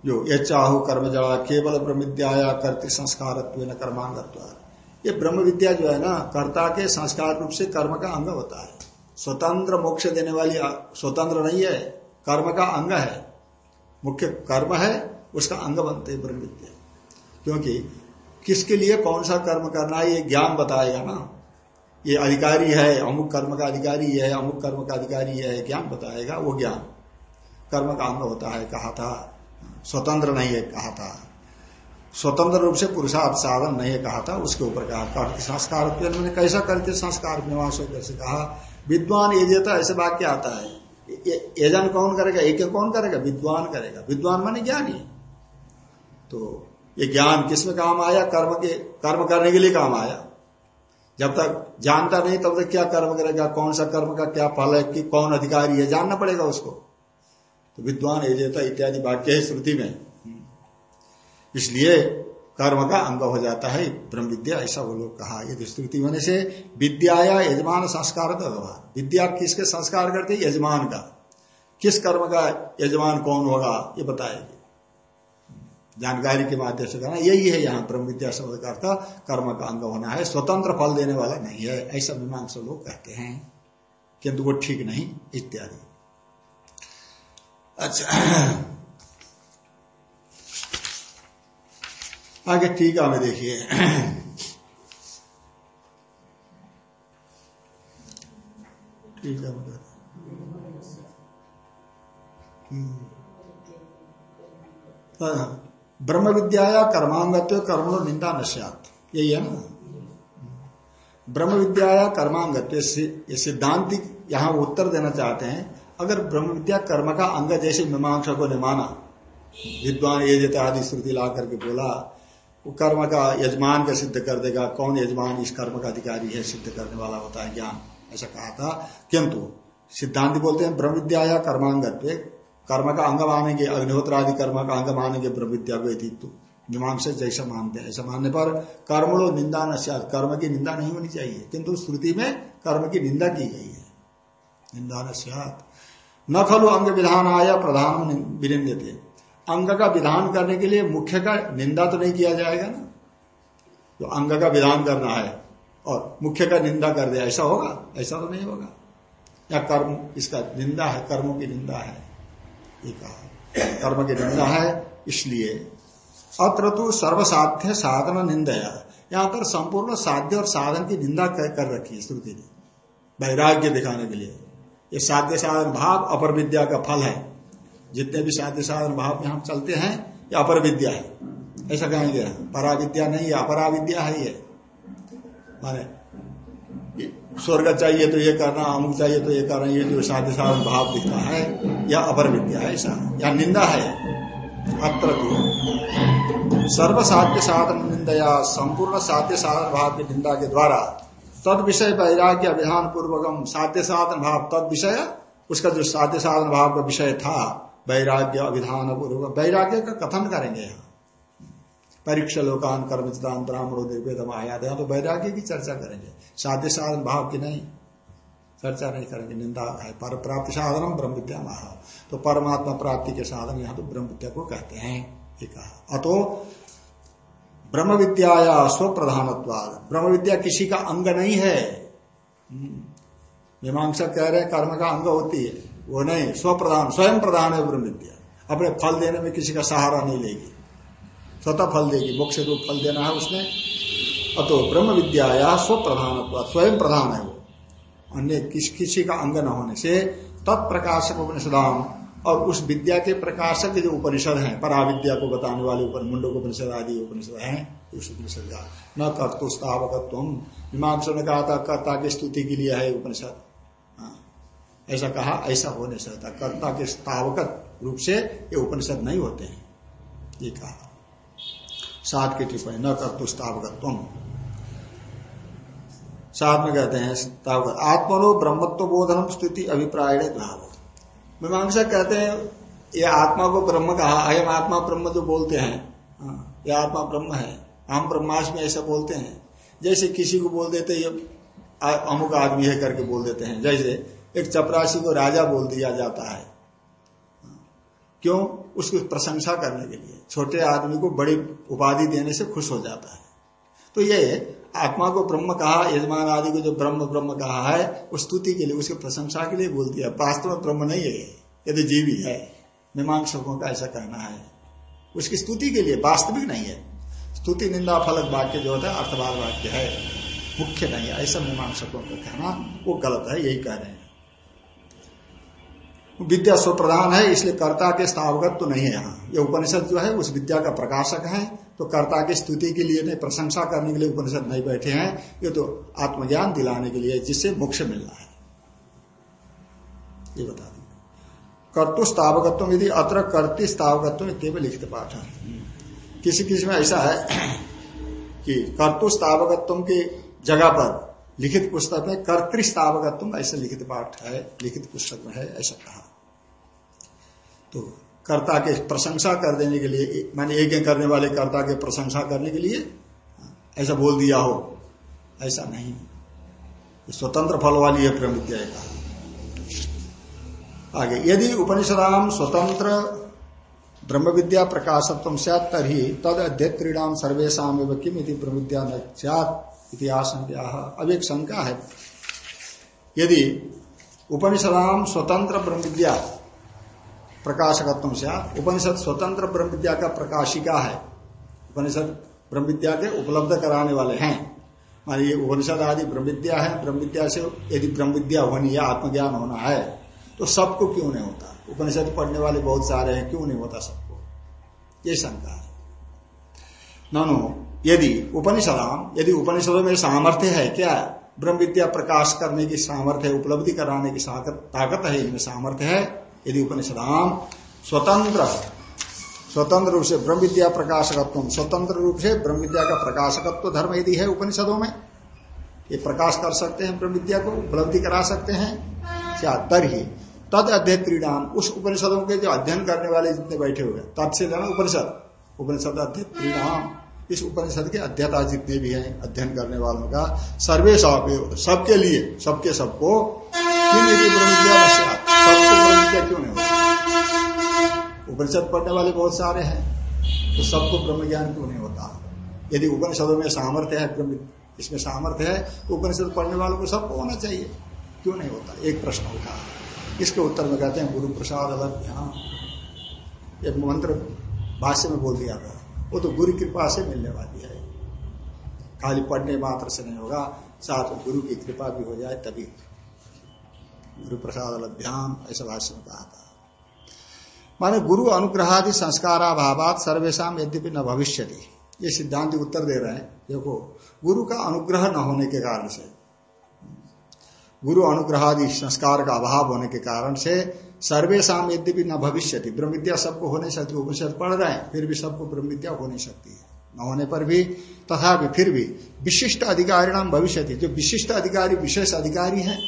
जो ये चाहु कर्म जड़ा, केवल ब्रह्म विद्याया कर्तृ संस्कार कर्मांगत्व ये ब्रह्म विद्या जो है ना, कर्ता के संस्कार रूप से कर्म का अंग होता है। स्वतंत्र मोक्ष देने वाली स्वतंत्र नहीं है, कर्म का अंग है। मुख्य कर्म है, उसका अंग बनते ब्रह्म विद्या क्योंकि किसके लिए कौन सा कर्म करना है, ये ज्ञान बताएगा ना। ये अधिकारी है, अमुक कर्म का अधिकारी है, अमुक कर्म का अधिकारी है, ज्ञान बताएगा, वो ज्ञान। कर्म का अंग होता है, कहा था, स्वतंत्र नहीं है, कहा था। स्वतंत्र रूप से पुरुषार्थ साधन नहीं है, कहा था, उसके ऊपर कहा संस्कार मैंने कैसा करते, संस्कार निवास कैसे कहा, विद्वान देता, ऐसे वाक्य आता है। एजन कौन करेगा, एक कौन करेगा, विद्वान करेगा। विद्वान माने ज्ञानी। तो ये ज्ञान किसमें काम आया? कर्म के, कर्म करने के लिए काम आया। जब तक जानता नहीं, तब तक क्या कर्म करेगा, कौन सा कर्म का क्या फल है, कि कौन अधिकारी है, जानना पड़ेगा उसको। तो विद्वान एजेता इत्यादि वाक्य है श्रुति में। इसलिए कर्म का अंग हो जाता है, ब्रह्म विद्या, ऐसा वो लोग कहा। यदि स्तुति होने से विद्या या यजमान संस्कार तो विद्या किसके संस्कार करते यजमान का। किस कर्म का यजमान कौन होगा, ये बताएगी। जानकारी के माध्यम से करना। यही है यहाँ ब्रह्म विद्या शब्द का अर्थ, कर्म का अंग होना है। स्वतंत्र फल देने वाला नहीं है, ऐसा मीमांसा लोग कहते हैं। किंतु वो ठीक नहीं, इत्यादि। अच्छा। आगे टीका में देखिए। टीका में हम्म। ब्रह्म विद्या या कर्मांगत्व कर्म निंदा नश्यात यही है ना? ब्रह्म विद्या या कर्मांगत्व सिद्धांति यहाँ उत्तर देना चाहते हैं। अगर ब्रह्म विद्या कर्म का अंग जैसे मीमांसा को ने माना विद्वान ये आदि श्रुति ला करके बोला, वो कर्म का यजमान का सिद्ध कर देगा, कौन यजमान इस कर्म का अधिकारी है, सिद्ध करने वाला होता है ज्ञान, ऐसा कहा था। किंतु सिद्धांत बोलते हैं ब्रह्म विद्या या कर्मांगत्व कर्म का अंग मानेंगे अग्निहोत्र आदि कर्म का अंग मानेंगे से जैसा मानते हैं, ऐसा मानने पर कर्म लो निंदा न कर्म की निंदा नहीं होनी चाहिए, किंतु श्रुति में कर्म की निंदा की गई है। निंदा न न खलु अंग विधान आया प्रधान विनिंद अंग का विधान करने के लिए मुख्य का निंदा तो नहीं किया जाएगा ना। तो अंग का विधान करना है, और मुख्य का निंदा कर दे, ऐसा होगा? ऐसा तो नहीं होगा। या कर्म, इसका निंदा है, कर्मों की निंदा है। कर्म की निंदा है, इसलिए अत्र तो सर्वसाध्य साधन निंदया। यहाँ पर संपूर्ण साध्य और साधन की निंदा कर रखी है श्रुति ने, वैराग्य दिखाने के लिए। ये साध्य साधन भाव अपर विद्या का फल है। जितने भी साध्य साधन भाव में हम चलते हैं, ये अपर विद्या है। ऐसा कहेंगे, पराविद्या नहीं है अपरा विद्या है ये। माने स्वर्ग चाहिए तो ये करना, अमुक चाहिए तो ये करना, ये जो साध्य साधन भाव दिखता है या अपर विद्या है ऐसा। या निंदा है। अत्र सर्व साध्य साधन निंदया, संपूर्ण साध्य साधन भाव की निंदा के द्वारा तद विषय वैराग्य अभिधान पूर्वकम, साध्य साधन भाव, तद विषय, उसका जो साध्य साधन भाव का विषय था, वैराग्य अभिधान पूर्वक। वैराग्य का कथन करेंगे यहाँ। परीक्षा लोकान कर्मचितान ब्राह्मणों निर्वेदम यहाँ तो वैराग्य की चर्चा करेंगे। साध्य साधन भाव की नहीं। चर्चा नहीं करेंगे। निंदा है। पर प्राप्ति साधन ब्रह्म विद्या महा। तो परमात्मा प्राप्ति के साधन यहाँ तो ब्रह्म विद्या को कहते हैं। अतो ब्रह्म विद्या या स्व प्रधानत्वाद ब्रह्म विद्या किसी का अंग नहीं है। हम्म। मीमांसा कह रहे कर्म का अंग होती है। वो नहीं। स्व प्रधान स्वयं प्रधान है ब्रह्म विद्या अपने फल देने में किसी का सहारा नहीं लेगी। स्वतः फल देगी, मोक्ष रूप फल देना है उसने। अतो ब्रह्म विद्या या स्व प्रधान स्वयं प्रधान है वो। अन्य किस, किसी का अंग न होने से तत्प्रकाशक उपनिषदाम और उस विद्या के प्रकाशक जो उपनिषद हैं, पराविद्या को बताने वाले ऊपर मुंडो उपनिषद आदि उपनिषद हैं, उस उपनिषद का। न कर्तुस्तावकत्व मीमांस ने कहा था, कर्ता की स्तुति के लिए है उपनिषद। हाँ। ऐसा कहा, ऐसा होने सकता कर्ता के स्थावक रूप से ये उपनिषद नहीं होते हैं। ये कहा। सात की टिप्पणी न कर स्थावकत्व साथ में कहते हैं आत्मनो ब्रह्मत्व बोधन स्थिति अभिप्राय भाव। मीमांसा कहते हैं ये आत्मा को ब्रह्म कहा अयम आत्मा ब्रह्म जो बोलते हैं। हाँ, ये आत्मा ब्रह्म है। हम ब्रह्माश में ऐसा बोलते हैं। जैसे किसी को बोल देते ये अमुक आदमी है करके बोल देते हैं। जैसे एक चपरासी को राजा बोल दिया जाता है। क्यों? उसकी प्रशंसा करने के लिए। छोटे आदमी को बड़ी उपाधि देने से खुश हो जाता है। तो ये आत्मा को ब्रह्म कहा, यजमान आदि को जो ब्रह्म ब्रह्म कहा है उस स्तुति के लिए, उसकी प्रशंसा के लिए बोल दिया। वास्तव में ब्रह्म नहीं है यदि जीवी है। मीमांसकों का ऐसा कहना है। उसकी स्तुति के लिए वास्तविक नहीं है। स्तुति, निंदा, फलक वाक्य जो होता है, अर्थवाद वाक्य है। मुख्य नहीं है। ऐसा मीमांसकों का कहना, वो गलत है, यही कह रहे हैं। विद्या स्वप्रधान है, इसलिए कर्ता के स्थावगत तो नहीं है यहाँ। ये उपनिषद जो है, उस विद्या का प्रकाशक है तो कर्ता की स्तुति के लिए नहीं, प्रशंसा करने के लिए उपनिषद नहीं बैठे हैं, ये तो आत्मज्ञान दिलाने के लिए, जिससे मोक्ष मिलना है। ये बता दें कर्तु स्थावकत्व यदि अत्र कर्ति स्थावकत्व केवल लिखित पाठ है। किसी किसी में ऐसा है कि कर्तु स्थावकत्व की जगह पर लिखित पुस्तक में कर्तृस्तावकत्व ऐसा लिखित पाठ है, लिखित पुस्तक में है, ऐसा कहा। तो कर्ता के प्रशंसा कर देने के लिए, माने एक करने वाले कर्ता के प्रशंसा करने के लिए ऐसा बोल दिया हो, ऐसा नहीं। स्वतंत्र फल वाली है प्रेम विद्या का आगे, यदि उपनिषदाम स्वतंत्र ब्रह्म विद्या प्रकाशत्व सैत तरी तद अध्यक्रीणाम सर्वेशा किम ब्रह्म विद्या न इतिहास अब एक शंका है। यदि उपनिषदाम स्वतंत्र ब्रह्म विद्या प्रकाशकत्व से उपनिषद स्वतंत्र ब्रह्म विद्या का प्रकाशिका है। उपनिषद ब्रह्म विद्या के उपलब्ध कराने वाले हैं। मान ये उपनिषद आदि ब्रह्म विद्या है ब्रह्म विद्या से यदि ब्रह्म विद्या होनी है आत्मज्ञान होना है तो सबको क्यों नहीं होता? उपनिषद पढ़ने वाले बहुत सारे हैं, क्यों नहीं होता सबको? ये शंका है। ननु, यदि उपनिषदाम, यदि उपनिषदों में सामर्थ्य है क्या? ब्रह्म विद्या प्रकाश करने की सामर्थ्य, उपलब्धि कराने की ताकत है, इनमें सामर्थ्य है। यदि उपनिषदाम स्वतंत्र स्वतंत्र रूप से ब्रह्म विद्या प्रकाशकत्व स्वतंत्र रूप से ब्रह्म विद्या का प्रकाशकत्व धर्म यदि है उपनिषदों में, ये प्रकाश कर सकते हैं ब्रह्म विद्या को, उपलब्धि करा सकते हैं, क्या? तर ही तद अध्ययन उस उपनिषदों के जो अध्ययन करने वाले जितने बैठे हुए तद से लेना उपनिषद। उपनिषद अध्ययन इस उपनिषद के अध्यता जितने भी हैं, अध्ययन करने वालों का, सर्वे सबके लिए, सबके सबको क्यों नहीं होता उपनिषद पढ़ने वाले बहुत सारे हैं तो सबको ब्रह्म ज्ञान क्यों नहीं होता? यदि उपनिषदों में सामर्थ्य है इसमें सामर्थ्य है तो उपनिषद पढ़ने वालों को सबको होना चाहिए। क्यों नहीं होता? एक प्रश्न उठा। इसके उत्तर में कहते हैं, गुरु प्रसाद अलग ध्यान एक मंत्र भाष्य में बोल दिया था। वो तो गुरु कृपा से मिलने वाली है। खाली पढ़ने मात्र से नहीं होगा, साथ गुरु की कृपा भी हो जाए, तभी गुरु प्रसाद ध्यान ऐसा भाष्य में कहा था। माने गुरु अनुग्रहादि संस्काराभावात सर्वेशा यद्यपि न भविष्य ये सिद्धांत उत्तर दे रहे हैं। देखो, गुरु का अनुग्रह न होने के कारण से, गुरु अनुग्रहादि संस्कार का अभाव होने के कारण से सर्वेशा यद्यपि न भविष्य ब्रह्म विद्या सबको हो नहीं सकती उपनिषद पढ़ रहे हैं, फिर भी सबको ब्रह्म विद्या हो नहीं सकती है। न होने पर भी, तथा भी फिर भी विशिष्ट अधिकारी नाम भविष्य जो विशिष्ट अधिकारी, विशेष अधिकारी हैं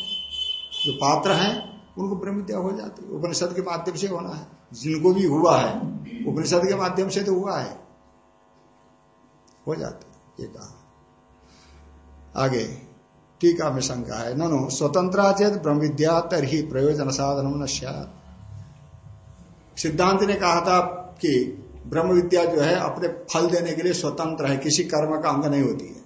जो पात्र हैं, उनको ब्रह्म विद्या हो जाती है। उपनिषद के माध्यम से होना है। जिनको भी हुआ है, उपनिषद के माध्यम से तो हुआ है। हो जाता ये कहा। आगे, टीका में शंका है, ननु स्वतंत्र चेत ब्रह्म विद्या तरही प्रयोजन साधन सिद्धांत ने कहा था कि ब्रह्म विद्या जो है, अपने फल देने के लिए स्वतंत्र है, किसी कर्म का अंग नहीं होती है।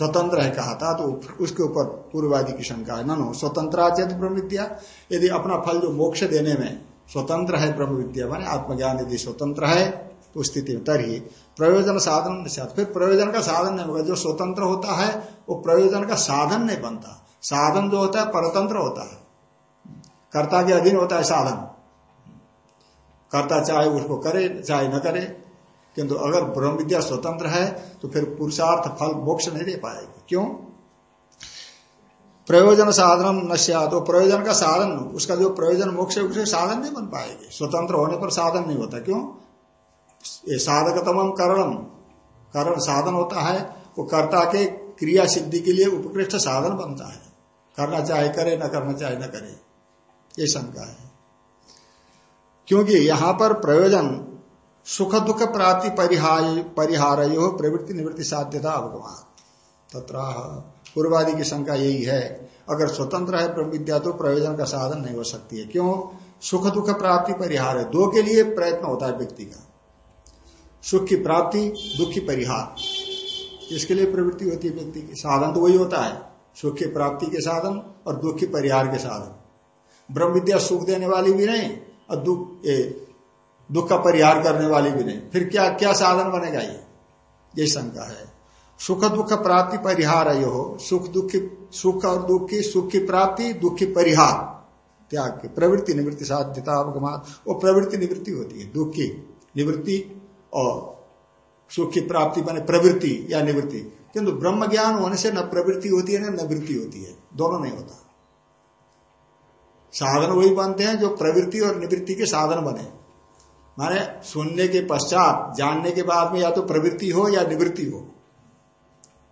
स्वतंत्र है कहा था तो उसके ऊपर पूर्वादि की शंका है। ननु स्वतंत्राचेत ब्रह्म विद्या यदि अपना फल जो मोक्ष देने में स्वतंत्र है ब्रह्म विद्या माने, आत्मज्ञान यदि स्वतंत्र है तो स्थिति में तरी प्रयोजन साधन फिर प्रयोजन का साधन नहीं होगा, जो स्वतंत्र होता है, वो प्रयोजन का साधन नहीं बनता। साधन जो होता है, परतंत्र होता है। कर्ता के अधीन होता है साधन। कर्ता चाहे उसको करे, चाहे न करे किंतु अगर ब्रह्म विद्या स्वतंत्र है तो फिर पुरुषार्थ फल मोक्ष नहीं दे पाएगी। क्यों? प्रयोजन साधन न तो प्रयोजन का साधन, उसका जो प्रयोजन मोक्ष है उसके साधन नहीं बन पाएगी। स्वतंत्र होने पर साधन नहीं होता। क्यों? ये साधकतम करणम करण साधन होता है, वो कर्ता के क्रिया सिद्धि के लिए उपकृष्ट साधन बनता है। करना चाहे करे, न करना चाहे न करे। ये शंका है। क्योंकि यहाँ पर प्रयोजन सुख दुख प्राप्ति परिहार परिहार प्रवृत्ति निवृत्ति साध्यता अवगमान तथा पूर्वादि की शंका यही है, अगर स्वतंत्र है विद्या तो प्रयोजन का साधन नहीं हो सकती है। क्यों? सुख दुख प्राप्ति परिहार है। दो के लिए प्रयत्न होता है व्यक्ति का। सुख की प्राप्ति, दुख की परिहार। इसके लिए प्रवृत्ति होती है व्यक्ति की। साधन तो वही होता है। सुख की प्राप्ति के साधन और दुख की परिहार के साधन। ब्रह्म विद्या सुख देने वाली भी नहीं, और दुख दुख का परिहार करने वाली भी नहीं। फिर क्या क्या साधन बनेगा ये? ये शंका है। सुख दुख प्राप्ति परिहार यो। हो सुख दुख, सुख और दुख की, सुख की प्राप्ति, दुख की परिहार। त्याग की, प्रवृत्ति निवृत्ति साध्यता वो प्रवृत्ति निवृत्ति होती है। दुख की निवृत्ति और सुख की प्राप्ति माने प्रवृत्ति या निवृत्ति। किंतु ब्रह्म ज्ञान होने से न प्रवृत्ति होती है, न निवृत्ति होती है। दोनों नहीं होता। साधन वही बनते हैं जो प्रवृत्ति और निवृत्ति के साधन बने। माने सुनने के पश्चात, जानने के बाद में या तो प्रवृत्ति हो या निवृत्ति हो।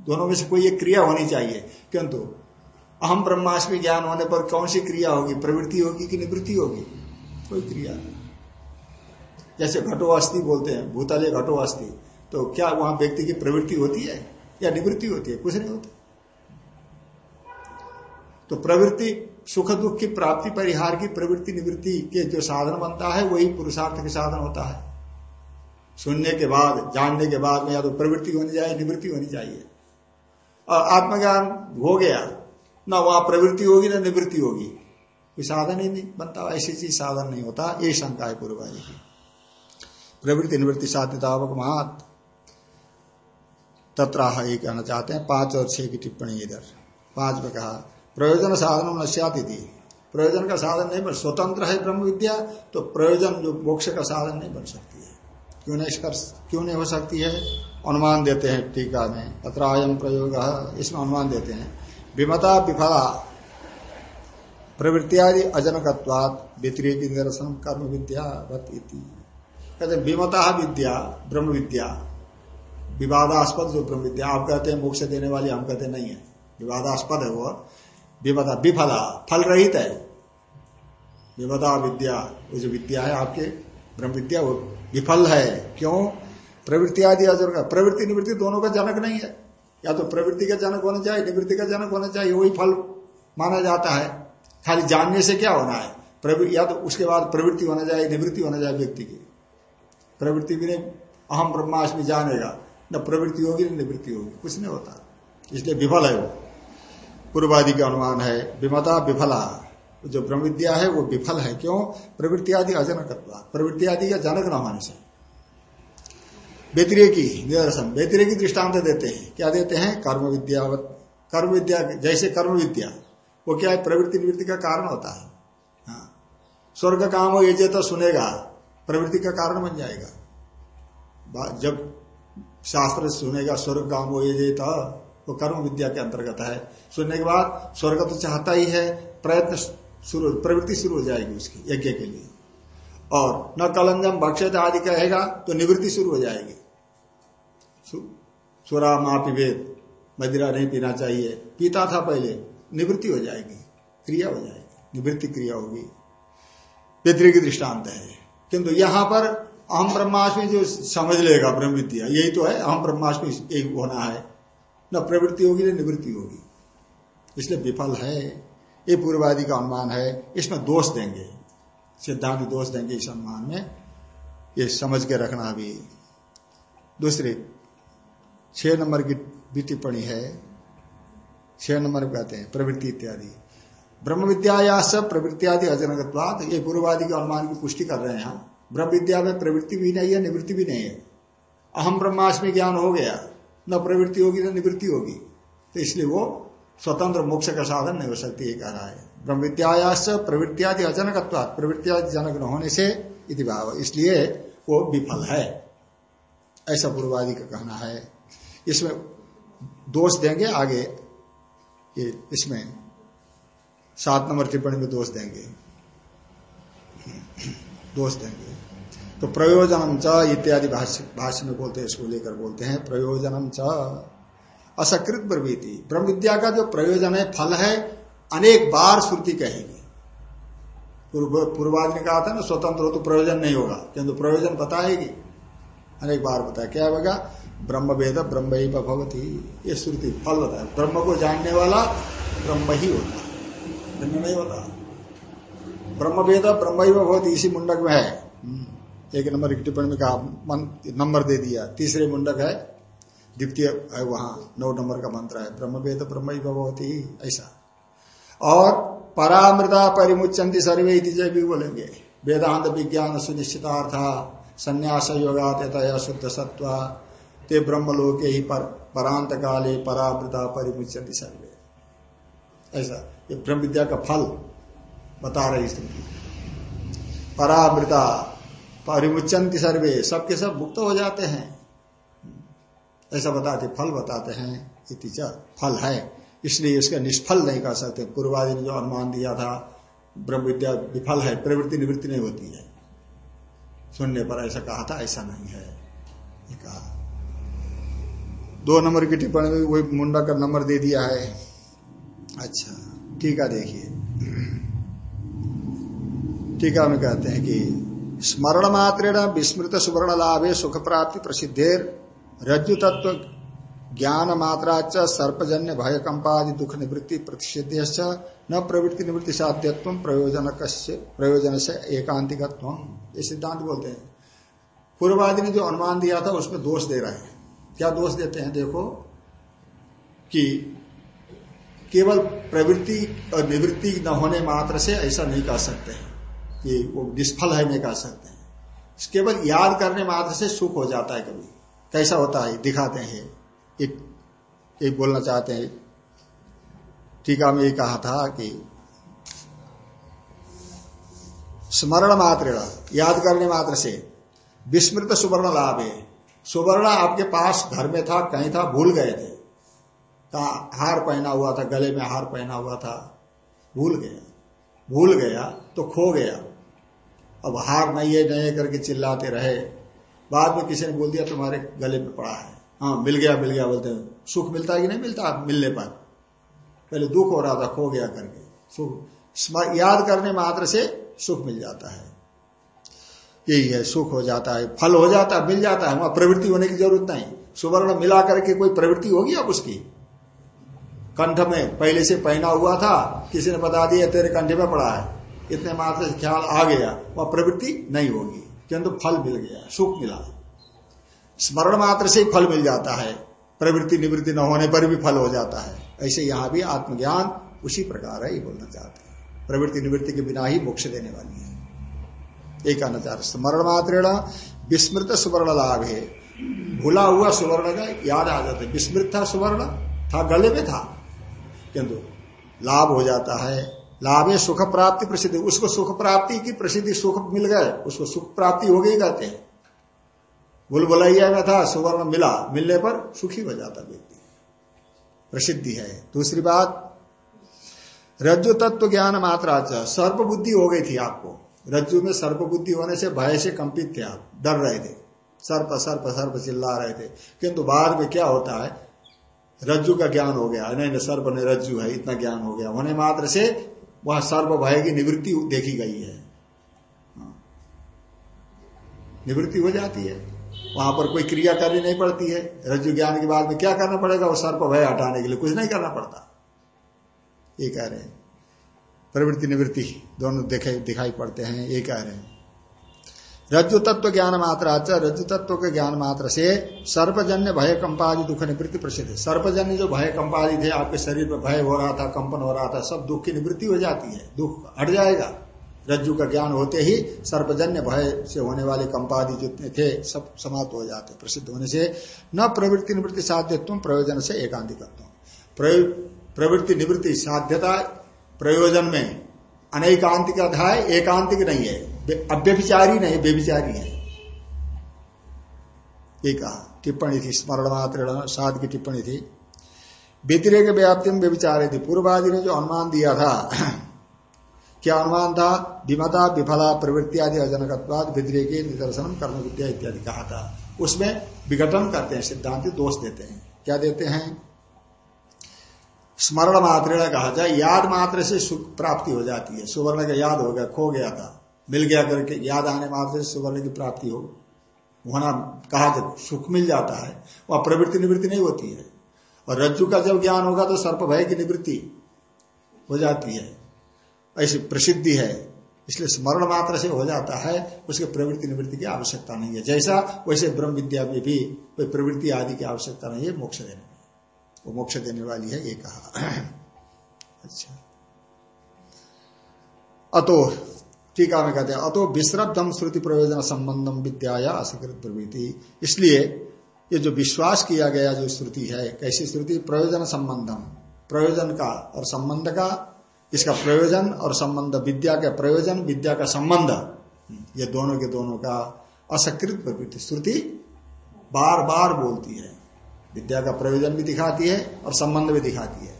दोनों में से कोई एक क्रिया होनी चाहिए। किंतु, अहम ब्रह्माष्टमी ज्ञान होने पर कौन सी क्रिया होगी? प्रवृत्ति होगी कि निवृत्ति होगी? कोई क्रिया नहीं। जैसे घटो अस्थि बोलते हैं, भूतले घटो अस्थि तो क्या वहाँ व्यक्ति की प्रवृत्ति होती है या निवृत्ति होती है? कुछ नहीं होती। तो प्रवृत्ति सुख दुख की प्राप्ति, परिहार की प्रवृत्ति, निवृत्ति के जो साधन बनता है, वही पुरुषार्थ के साधन होता है। सुनने के बाद, जानने के बाद में या तो प्रवृत्ति होनी चाहिए, निवृत्ति होनी चाहिए। और आत्मज्ञान हो गया, ना वहाँ प्रवृत्ति होगी, ना निवृत्ति होगी। कोई साधन ही नहीं बनता, ऐसी चीज़ साधन नहीं होता, ये शंका है पूर्वाजी की। प्रवृत्ति, निवृत्ति साध्यता महत। तत्राह ये कहना चाहते हैं, पाँच और छह की टिप्पणी इधर। पाँच में कहा प्रयोजन साधन नश्याति प्रयोजन का साधन नहीं बन स्वतंत्र है ब्रह्म विद्या तो प्रयोजन जो मोक्ष का साधन नहीं बन सकती है। क्यों नहीं कर क्यों नहीं हो सकती है? अनुमान देते हैं टीका में अत्रायम प्रयोग, इसमें अनुमान देते हैं। विमता विफला प्रवृत्तियादि अजनकत्वात, व्यतिरेक निरसन कर्म विद्या कहते विमता विद्या, ब्रह्म विद्या, विवादास्पद जो ब्रह्म विद्या, आप कहते हैं मोक्ष देने वाली, हम कहते नहीं है। विवादास्पद है वो। विमता विफला फल रहित है। विमता विद्या वो जो विद्या है आपके, ब्रह्म विद्या, वो विफल है। क्यों? प्रवृत्ति आदि अजर का, प्रवृत्ति निवृत्ति दोनों का जनक नहीं है। या तो प्रवृत्ति का जनक होना चाहिए, निवृत्ति का जनक होना चाहिए, वही फल माना जाता है। खाली जानने से क्या होना है? या तो उसके बाद प्रवृत्ति होना चाहिए, निवृत्ति होना चाहिए व्यक्ति की। प्रवृत्ति भी नहीं, अहम ब्रह्माष्टमी जानेगा। न प्रवृत्ति होगी, न निवृत्ति होगी। कुछ नहीं होता। इसलिए विफल है वो। पूर्वादि का अनुमान है, विमता विफला। जो ब्रह्म विद्या है, वो विफल है। क्यों? प्रवृत्ति आदि अजनक प्रवृत्ति आदि का जनक न होने से व्यतिरेकी, निदर्शन। व्यतिरेकी दृष्टांत देते हैं। क्या देते हैं? कर्म विद्या कर्म विद्या, जैसे कर्म विद्या, वो क्या है? प्रवृत्ति निवृत्ति का कारण होता है। हाँ। स्वर्ग काम हो, ये तो सुनेगा। प्रवृत्ति का कारण बन जाएगा। जब शास्त्र सुनेगा, स्वर्ग काम हो, ये तो वो कर्म विद्या के अंतर्गत है। सुनने के बाद स्वर्ग तो चाहता ही है, प्रयत्न शुरू, प्रवृत्ति शुरू हो जाएगी उसकी, यज्ञ के लिए। और न कलंजम भक्षित आदि कहेगा तो निवृत्ति शुरू हो जाएगी। सुरा वेद, मदिरा नहीं पीना चाहिए। पीता था पहले, निवृत्ति हो जाएगी, क्रिया हो जाएगी, निवृत्ति क्रिया होगी। पितृ की दृष्टांत है। किंतु यहाँ पर अहम ब्रह्माष्टमी जो समझ लेगा ब्रह्म विद्या, यही तो है, अहम ब्रह्माष्टमी एक होना है। न प्रवृत्ति होगी, न निवृत्ति होगी। इसलिए विफल है, ये पूर्वादि का अनुमान है, इसमें दोष देंगे, सिद्धांत दोष देंगे इस अनुमान में। ये समझ के रखना भी। दूसरी, छह नंबर की भी टिप्पणी है, छह नंबर कहते हैं, प्रवृत्ति इत्यादि। ब्रह्म विद्या सब प्रवृत्तियादि अजनकत्वाद ये पूर्वादि के अनुमान की पुष्टि कर रहे हैं यहाँ ब्रह्म विद्या में प्रवृत्ति भी नहीं है, निवृत्ति भी नहीं है। अहम ब्रह्माष्टमी ज्ञान हो गया। न प्रवृत्ति होगी न निवृत्ति होगी। तो इसलिए वो स्वतंत्र मोक्ष का साधन नहीं हो सकती, ये कह रहा है। ब्रह्म विद्यायास प्रवृत्तियादि अजनकत्व प्रवृत्तियादि जनक न होने से भाव। इसलिए वो विफल है। ऐसा पूर्वादि का कहना है। इसमें दोष देंगे आगे। ये इसमें सात नंबर टिप्पणी में दोष देंगे। दोष देंगे। तो प्रयोजनम च इत्यादि भाष्य में बोलते हैं, इसको लेकर बोलते हैं, प्रयोजनम च असकृत प्रवृत्ति ब्रह्म विद्या का जो प्रयोजन है, फल है, अनेक बार श्रुति कहेगी। पूर्वाज ने कहा था ना, स्वतंत्र हो तो प्रयोजन नहीं होगा। किंतु प्रयोजन बताएगी। अनेक बार बताया। क्या होगा? ब्रह्म वेद ब्रह्म ही भगवती ये श्रुति फल बताया ब्रह्म को जानने वाला ब्रह्म ही होता भिन्न नहीं होता। ब्रह्म वेद ब्रह्म ही भगवती इसी मुंडक में है। हम्म। एक नंबर की टिप्पणी में कहा नंबर दे दिया। तीसरे मुंडक है, द्वितीय है वहाँ, नौ नंबर का मंत्र है ब्रह्म वेद ब्रह्म ही भगवती ऐसा। और परामृता परिमुचंती सर्वे जय भी बोलेंगे। वेदांत विज्ञान सुनिश्चितार्थ, संन्यास योगा शुद्ध सत्व ते ब्रह्म लोके ही पर परांत काले परामृता परिमुचंती सर्वे। ऐसा, ये ब्रह्म विद्या का फल बता रही स्थिति। परामृता परिमुचंती सर्वे, सबके सब मुक्त हो जाते हैं। ऐसा बताते, फल बताते हैं इतिचा फल है। इसलिए इसका निष्फल नहीं कर सकते। पूर्वादि ने जो अनुमान दिया था, ब्रह्म विद्या विफल है, प्रवृत्ति निवृत्ति नहीं होती है। सुनने पर ऐसा कहा था, ऐसा नहीं है। ये कहा। दो नंबर की टिप्पणी में वही मुंडा का नंबर दे दिया है। अच्छा टीका देखिए। टीका में कहते हैं कि स्मरण मात्र विस्मृत सुवर्ण लाभे सुख प्राप्ति प्रसिद्धेर। रज्जु तत्व ज्ञान मात्रा सर्पजन्य भय कंपादि दुख निवृत्ति प्रतिषिध न प्रवृत्ति निवृत्ति साध्यत्व प्रयोजन प्रयोजन से एकांतिकत्व ये सिद्धांत बोलते हैं। पूर्वादि ने जो अनुमान दिया था, उसमें दोष दे रहे हैं। क्या दोष देते हैं? देखो कि केवल प्रवृत्ति और निवृत्ति न होने मात्र से ऐसा नहीं कह सकते। कि वो निष्फल है नहीं कह सकते हैं। केवल याद करने मात्र से सुख हो जाता है कभी। कैसा होता है? दिखाते हैं। एक एक बोलना चाहते हैं। टीका में ये कहा था कि स्मरण मात्र, याद करने मात्र से विस्मृत सुवर्ण लाभ है। सुवर्ण आपके पास घर में था, कहीं था, भूल गए थे। हार पहना हुआ था, गले में हार पहना हुआ था, भूल गया। भूल गया तो खो गया। अब हार नहीं है, नहीं करके चिल्लाते रहे। बाद में किसी ने बोल दिया, तुम्हारे गले में पड़ा है। हाँ मिल गया मिल गया, बोलते सुख मिलता है कि नहीं मिलता? मिलने पर। पहले दुख हो रहा था खो गया करके। सुख याद करने मात्र से सुख मिल जाता है। यही है, सुख हो जाता है, फल हो जाता है, मिल जाता है। वहाँ प्रवृत्ति होने की ज़रूरत नहीं। सुवर्ण मिला करके कोई प्रवृत्ति होगी अब उसकी? कंठ में पहले से पहना हुआ था, किसी ने बता दिया, तेरे कंठे में पड़ा है। इतने मात्र से ख्याल आ गया, वह प्रवृत्ति नहीं होगी। किंतु फल मिल गया, सुख मिला। स्मरण मात्र से फल मिल जाता है। प्रवृत्ति निवृत्ति न होने पर भी फल हो जाता है। ऐसे यहाँ भी आत्मज्ञान उसी प्रकार है, ये बोलना चाहते हैं। प्रवृत्ति निवृत्ति के बिना ही मोक्ष देने वाली है। एक चाह स्मरण मात्र विस्मृत सुवर्ण लाभ। है भूला हुआ सुवर्ण का याद आ जाता है। विस्मृत था सुवर्ण, था, गले में था। किंतु लाभ हो जाता है। लाभ सुख प्राप्ति प्रसिद्ध। उसको सुख प्राप्ति की प्रसिद्धि सुख मिल गए, उसको सुख प्राप्ति हो गई कहते हैं। बुलबुलैया में था, सुवर्ण मिला, मिलने पर सुखी हो जाता व्यक्ति। प्रसिद्धि है। दूसरी बात, रज्जु तत्व ज्ञान मात्रा सर्प बुद्धि हो गई थी आपको। रज्जु में सर्प बुद्धि होने से भय से कंपित थे आप, डर रहे थे। सर्प सर्प सर्प चिल्ला रहे थे। किंतु बाद में क्या होता है? रज्जु का ज्ञान हो गया। नहीं नहीं, सर्प ने रज्जु है, इतना ज्ञान हो गया। होने मात्र से वह सर्व भय की निवृत्ति देखी गई है। हाँ। निवृत्ति हो जाती है। वहाँ पर कोई क्रिया करनी नहीं पड़ती है। रज्जु ज्ञान के बाद में क्या करना पड़ेगा? वो सर्प भय हटाने के लिए कुछ नहीं करना पड़ता। ये कह रहे हैं। प्रवृत्ति निवृत्ति दोनों देखे दिखाई पड़ते हैं। ये कह रहे हैं। रज्जु तत्व ज्ञान मात्र रज्जु तत्व के ज्ञान मात्र से सर्पजन्य भय कंपादि दुख निवृत्ति प्रसिद्ध है सर्पजन्य जो भय कंपादि थे आपके शरीर में भय हो रहा था, कंपन हो रहा था, सब दुख की निवृत्ति हो जाती है। दुख हट जाएगा। रज्जु का ज्ञान होते ही सर्पजन्य भय से होने वाले कंपादि जितने थे, सब समाप्त हो जाते प्रसिद्ध होने से। न प्रवृत्ति निवृत्ति साध्यत्व प्रयोजन से एकांतिकत्व प्रवृत्ति निवृत्ति साध्यता प्रयोजन में अनेकांतिक अध्याय, एकांतिक नहीं है। अव्यभिचारी नहीं बेविचारी है। एक टिप्पणी थी स्मरण मात्र साध की टिप्पणी थी। व्यतिरेक व्याप्ति में व्यविचारे थी पूर्वादि ने जो अनुमान दिया था, *clears throat* क्या अनुमान था? विमता, विफला, प्रवृत्ति आदि, अजनकत्वाद, व्यतिरेक, निदर्शन कर्म विद्या इत्यादि कहा था। उसमें विघटन करते हैं, सिद्धांत दोष देते हैं। क्या देते हैं? स्मरण मात्र कहा जाए, याद मात्र से सुख प्राप्ति हो जाती है। सुवर्ण का याद हो गया, खो गया था। मिल गया करके, याद आने मात्र से सुवर्ण की प्राप्ति हो। होना कहा जब सुख मिल जाता है, वह प्रवृत्ति निवृत्ति नहीं होती है। और रज्जु का जब ज्ञान होगा तो सर्प भय की निवृत्ति हो जाती है। ऐसी प्रसिद्धि है, इसलिए स्मरण मात्र से हो जाता है, उसके प्रवृत्ति निवृत्ति की आवश्यकता नहीं है। जैसा वैसे ब्रह्म विद्या में भी कोई प्रवृत्ति आदि की आवश्यकता नहीं है, मोक्ष देने में। वो मोक्ष देने वाली है, ये कहा। *clears throat* अच्छा। अतो टीका में कहते हैं, अतो विश्रब्धम श्रुति प्रयोजन संबंधम विद्या असकृत प्रवृत्ति इसलिए ये जो विश्वास किया गया, जो श्रुति है, कैसी श्रुति? प्रयोजन संबंधम प्रयोजन का और संबंध का, इसका प्रयोजन और संबंध, विद्या का प्रयोजन, विद्या का संबंध, ये दोनों के दोनों का असकृत प्रवृत्ति श्रुति बार बार बोलती है। विद्या का प्रयोजन भी दिखाती है और संबंध भी दिखाती है।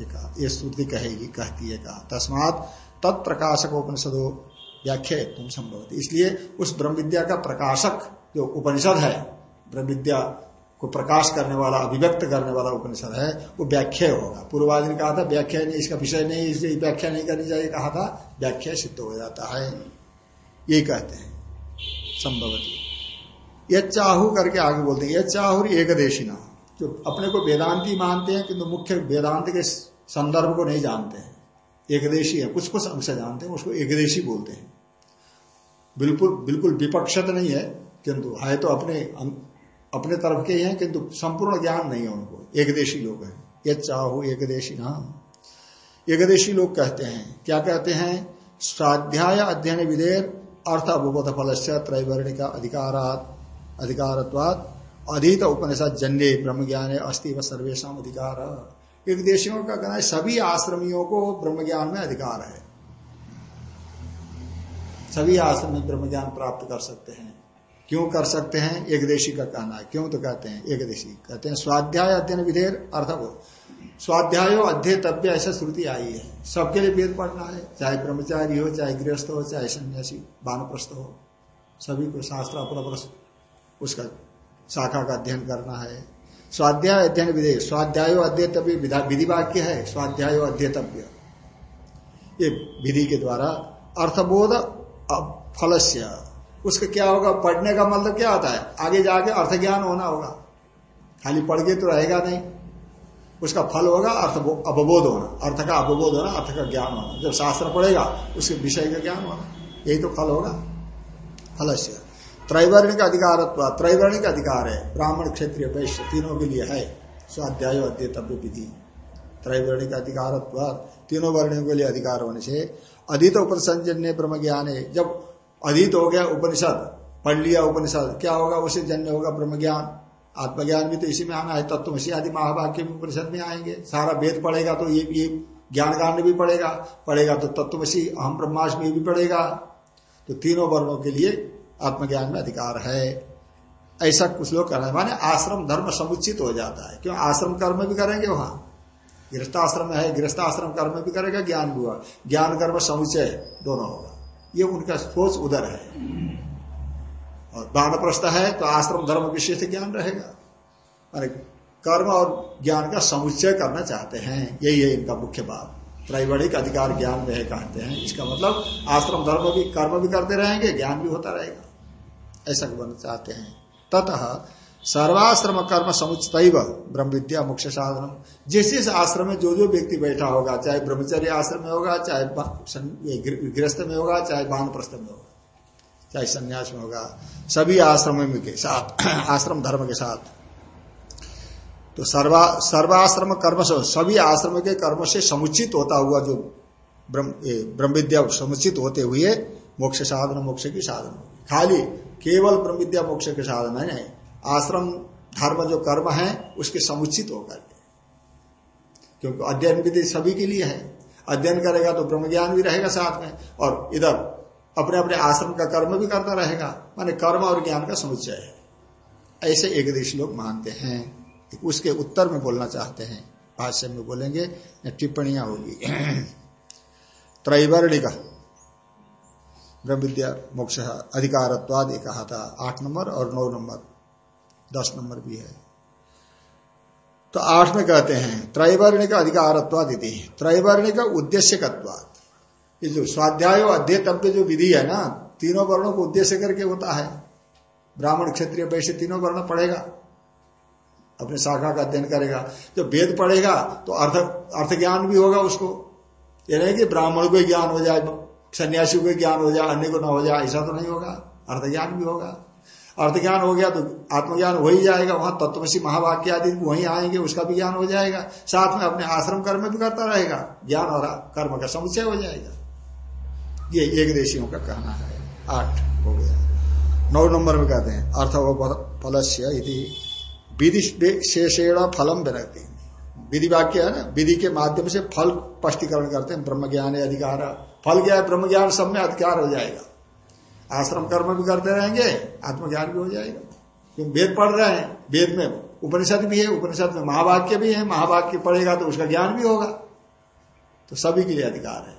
कहा, ये श्रुति कहेगी, कहती है कहा। तस्मात तत्प्रकाशक उपनिषदो व्याख्या तुम संभव इसलिए उस ब्रह्म विद्या का प्रकाशक जो उपनिषद है ब्रह्म विद्या को प्रकाश करने वाला, अभिव्यक्त करने वाला उपनिषद है, वो व्याख्या होगा। पूर्वादि ने कहा था, व्याख्या नहीं, इसका विषय नहीं, इसलिए व्याख्या नहीं करनी चाहिए। कहा था, व्याख्या सिद्ध हो जाता है। ये कहते हैं, संभवती। यह करके आगे बोलते हैं यह चाहू ना जो अपने को वेदांति मानते हैं, किंतु मुख्य वेदांत के संदर्भ को नहीं जानते हैं। एकदेशी है, कुछ कुछ अंश जानते हैं, उसको एकदेशी बोलते हैं। बिल्कुल बिल्कुल विपक्षत नहीं है, किंतु है तो अपने अपने तरफ़ के ही हैं, किंतु संपूर्ण ज्ञान नहीं है उनको। एकदेशी लोग हैं। ये चाहू एकदेशी नाम एकदेशी लोग कहते हैं। क्या कहते हैं? स्वाध्याय अध्ययन विधेय अर्थ अभुबोध फल से त्रैवर्णिका अधिकारात अधिकारत्वाद अधित उपनिषद जन्य ब्रह्म ज्ञान अस्थि व सर्वेशा अधिकार। एकदेशियों का कहना है, सभी आश्रमियों को ब्रह्म ज्ञान में अधिकार है। सभी आश्रम में ब्रह्म ज्ञान प्राप्त कर सकते हैं। क्यों कर सकते हैं? एकदेशी का कहना है। क्यों तो कहते हैं, एकदेशी। कहते हैं, स्वाध्याय अध्ययन विधेयर, अर्थ स्वाध्याय अध्येतव्य, ऐसा श्रुति आई है। सबके लिए वेद पढ़ना है। चाहे ब्रह्मचारी हो, चाहे गृहस्थ हो, चाहे सन्यासी, वानप्रस्थ हो। सभी को शास्त्र अपरप्रस्थ उसका शाखा का अध्ययन करना है। स्वाध्याय अध्ययन विधेय। स्वाध्याय अध्येतव्य विधि वाक्य है, स्वाध्याय अध्येतव्य। ये विधि के द्वारा अर्थबोध फलस्य, उसका क्या होगा? पढ़ने का मतलब क्या होता है? आगे जाके अर्थ ज्ञान होना होगा। खाली पढ़ के तो रहेगा नहीं। उसका फल होगा अर्थ अवबोध होना। अर्थ का अवबोध होना, अर्थ का ज्ञान होना। जब शास्त्र पढ़ेगा, उसके विषय का ज्ञान होना। यही तो फल होगा। फल से त्रैवर्णिक अधिकार त्रैवर्णिक अधिकार है। ब्राह्मण क्षेत्रीय वैश्य तीनों के लिए है। स्वाध्याय अध्येतव्य विधि। त्रैवर्णिक अधिकार तीनों वर्णियों के लिए अधिकार होने से अधित उपसंजन्य ब्रह्म ज्ञान है। जब अधित हो गया उपनिषद, पढ़ लिया उपनिषद, क्या होगा? उसे जन्य होगा ब्रह्म ज्ञान आत्मज्ञान भी तो इसी में आना है तत्वसी आदि महावाक्य भी उपनिषद में आएँगे। सारा वेद पढ़ेगा तो ये ये ज्ञान कांड भी पढ़ेगा। पढ़ेगा तो तत्वसी अहम ब्रह्माष्टमी भी पढ़ेगा। तो तीनों वर्णों के लिए आत्मज्ञान में अधिकार है। ऐसा कुछ लोग कर रहे हैं। माने आश्रम धर्म समुचित हो जाता है। क्यों? आश्रम कर्म भी करेंगे वहाँ। गृहस्थाश्रम है, गृहस्थाश्रम कर्म भी करेगा, ज्ञान भी हुआ ज्ञान, कर्म समुचय दोनों होगा। ये उनका सोच उधर है। और बाण बाणप्रस्थ है तो आश्रम धर्म विशेष ज्ञान रहेगा। माने कर्म और ज्ञान का समुच्चय करना चाहते हैं। यही है इनका मुख्य बात। त्रैवणिक अधिकार ज्ञान में है, कहते हैं। इसका मतलब आश्रम धर्म भी, कर्म भी करते रहेंगे, ज्ञान भी होता रहेगा। ऐसा बनना चाहते हैं। ततः सर्वाश्रम कर्म समुचित ब्रह्म विद्या मुख्य साधन जिस जिस आश्रम में जो जो व्यक्ति बैठा होगा, चाहे ब्रह्मचर्य आश्रम में होगा, चाहे गृहस्थ में होगा, चाहे प्रस्थ में होगा, चाहे संन्यास में होगा, सभी आश्रम के साथ, *clears throat* आश्रम धर्म के साथ। तो सर्वा, सर्वाश्रम कर्म से, सभी आश्रम के कर्म से समुचित होता हुआ जो ब्रह्म विद्या समुचित होते हुए मोक्ष साधन, मोक्ष की साधन। खाली केवल ब्रह्म विद्या मोक्ष के साधन है नहीं। आश्रम, धर्म जो कर्म है, उसके समुचित होकर क्योंकि अध्ययन विधि सभी के लिए है। अध्ययन करेगा तो ब्रह्म ज्ञान भी रहेगा साथ में, और इधर अपने अपने आश्रम का कर्म भी करता रहेगा। माने कर्म और ज्ञान का समुच्चय है। ऐसे एक देश लोग मानते हैं। उसके उत्तर में बोलना चाहते हैं। भाष्य में बोलेंगे, टिप्पणियाँ होगी। *clears throat* त्रैवर्णिक। ब्रह्म विद्या मोक्ष अधिकारत्वाद कहा था। आठ नंबर और नौ नंबर। दस नंबर भी है। तो आठ में कहते हैं त्रैवर्ण्य का अधिकारत्वाद यदि त्रैवर्ण्य का उद्देश्य ये जो स्वाध्याय अध्येतव्य जो विधि है ना, तीनों वर्णों को उद्देश्य करके होता है। ब्राह्मण क्षेत्रीय वैश्य तीनों वर्ण पढ़ेगा। अपने शाखा का अध्ययन करेगा। जब वेद पढ़ेगा तो अर्थ अर्थ ज्ञान भी होगा उसको। ये नहीं कि ब्राह्मण को ज्ञान हो जाए। सन्यासी को ज्ञान हो जाए, अन्य को ना हो जाए, ऐसा तो नहीं होगा। अर्थ ज्ञान भी होगा। अर्थ ज्ञान हो गया तो आत्मज्ञान हो ही जाएगा, वहाँ तत्वसी महावाक्य आदि वहीं आएँगे, उसका भी ज्ञान हो जाएगा। साथ में अपने आश्रम कर्म भी करता रहेगा। ज्ञान और कर्म का समुचय हो जाएगा। ये एक देशियों का कहना है। आठ हो गया। नौ नंबर में कहते हैं अर्थ फलस्य विधि शेषेण फलम विरक्ति। विधि वाक्य है ना? विधि के माध्यम से फल स्पष्टीकरण करते हैं। ब्रह्म ज्ञान अधिकार फल है ब्रह्म ज्ञान सब में अधिकार हो जाएगा। आश्रम कर्म भी करते रहेंगे, आत्मज्ञान भी हो जाएगा। क्योंकि वेद पढ़ रहे हैं, वेद में उपनिषद भी है, उपनिषद में महावाक्य भी है, महावाक्य पढ़ेगा तो उसका ज्ञान भी होगा। तो सभी के लिए अधिकार है।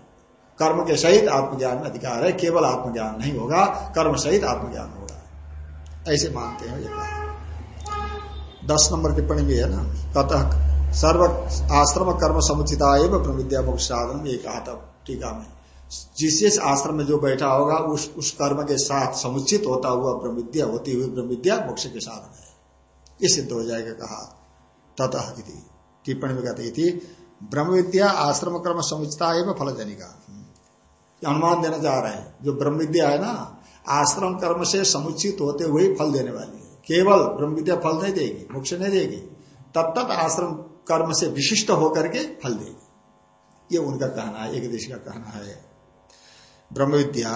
कर्म के सहित आत्मज्ञान में अधिकार है, केवल आत्मज्ञान नहीं होगा, कर्म सहित आत्मज्ञान होगा। ऐसे मानते हैं ये दस नंबर टिप्पणी भी है ना? कतः सर्व आश्रम कर्म समुचिता एवं प्रविद्या साधन ये कहा था टीका में। जिस जिस आश्रम में जो बैठा होगा, उस उस कर्म के साथ समुचित होता हुआ ब्रह्मविद्या होती हुई ब्रह्मविद्या मोक्ष के साधन है। ये सिद्ध हो जाएगा कहा। ततः टिप्पणी में कहते थी ब्रह्म विद्या आश्रम कर्म समुचता है फल जनिका अनुमान देना चाह रहे हैं। जो ब्रह्म विद्या है ना, आश्रम कर्म से समुचित होते हुए फल देने वाली है। केवल ब्रह्म विद्या फल नहीं देगी, मोक्ष नहीं देगी, तब तक आश्रम कर्म से विशिष्ट होकर के फल देगी। ये उनका कहना है, एक देश का कहना है। ब्रह्म विद्या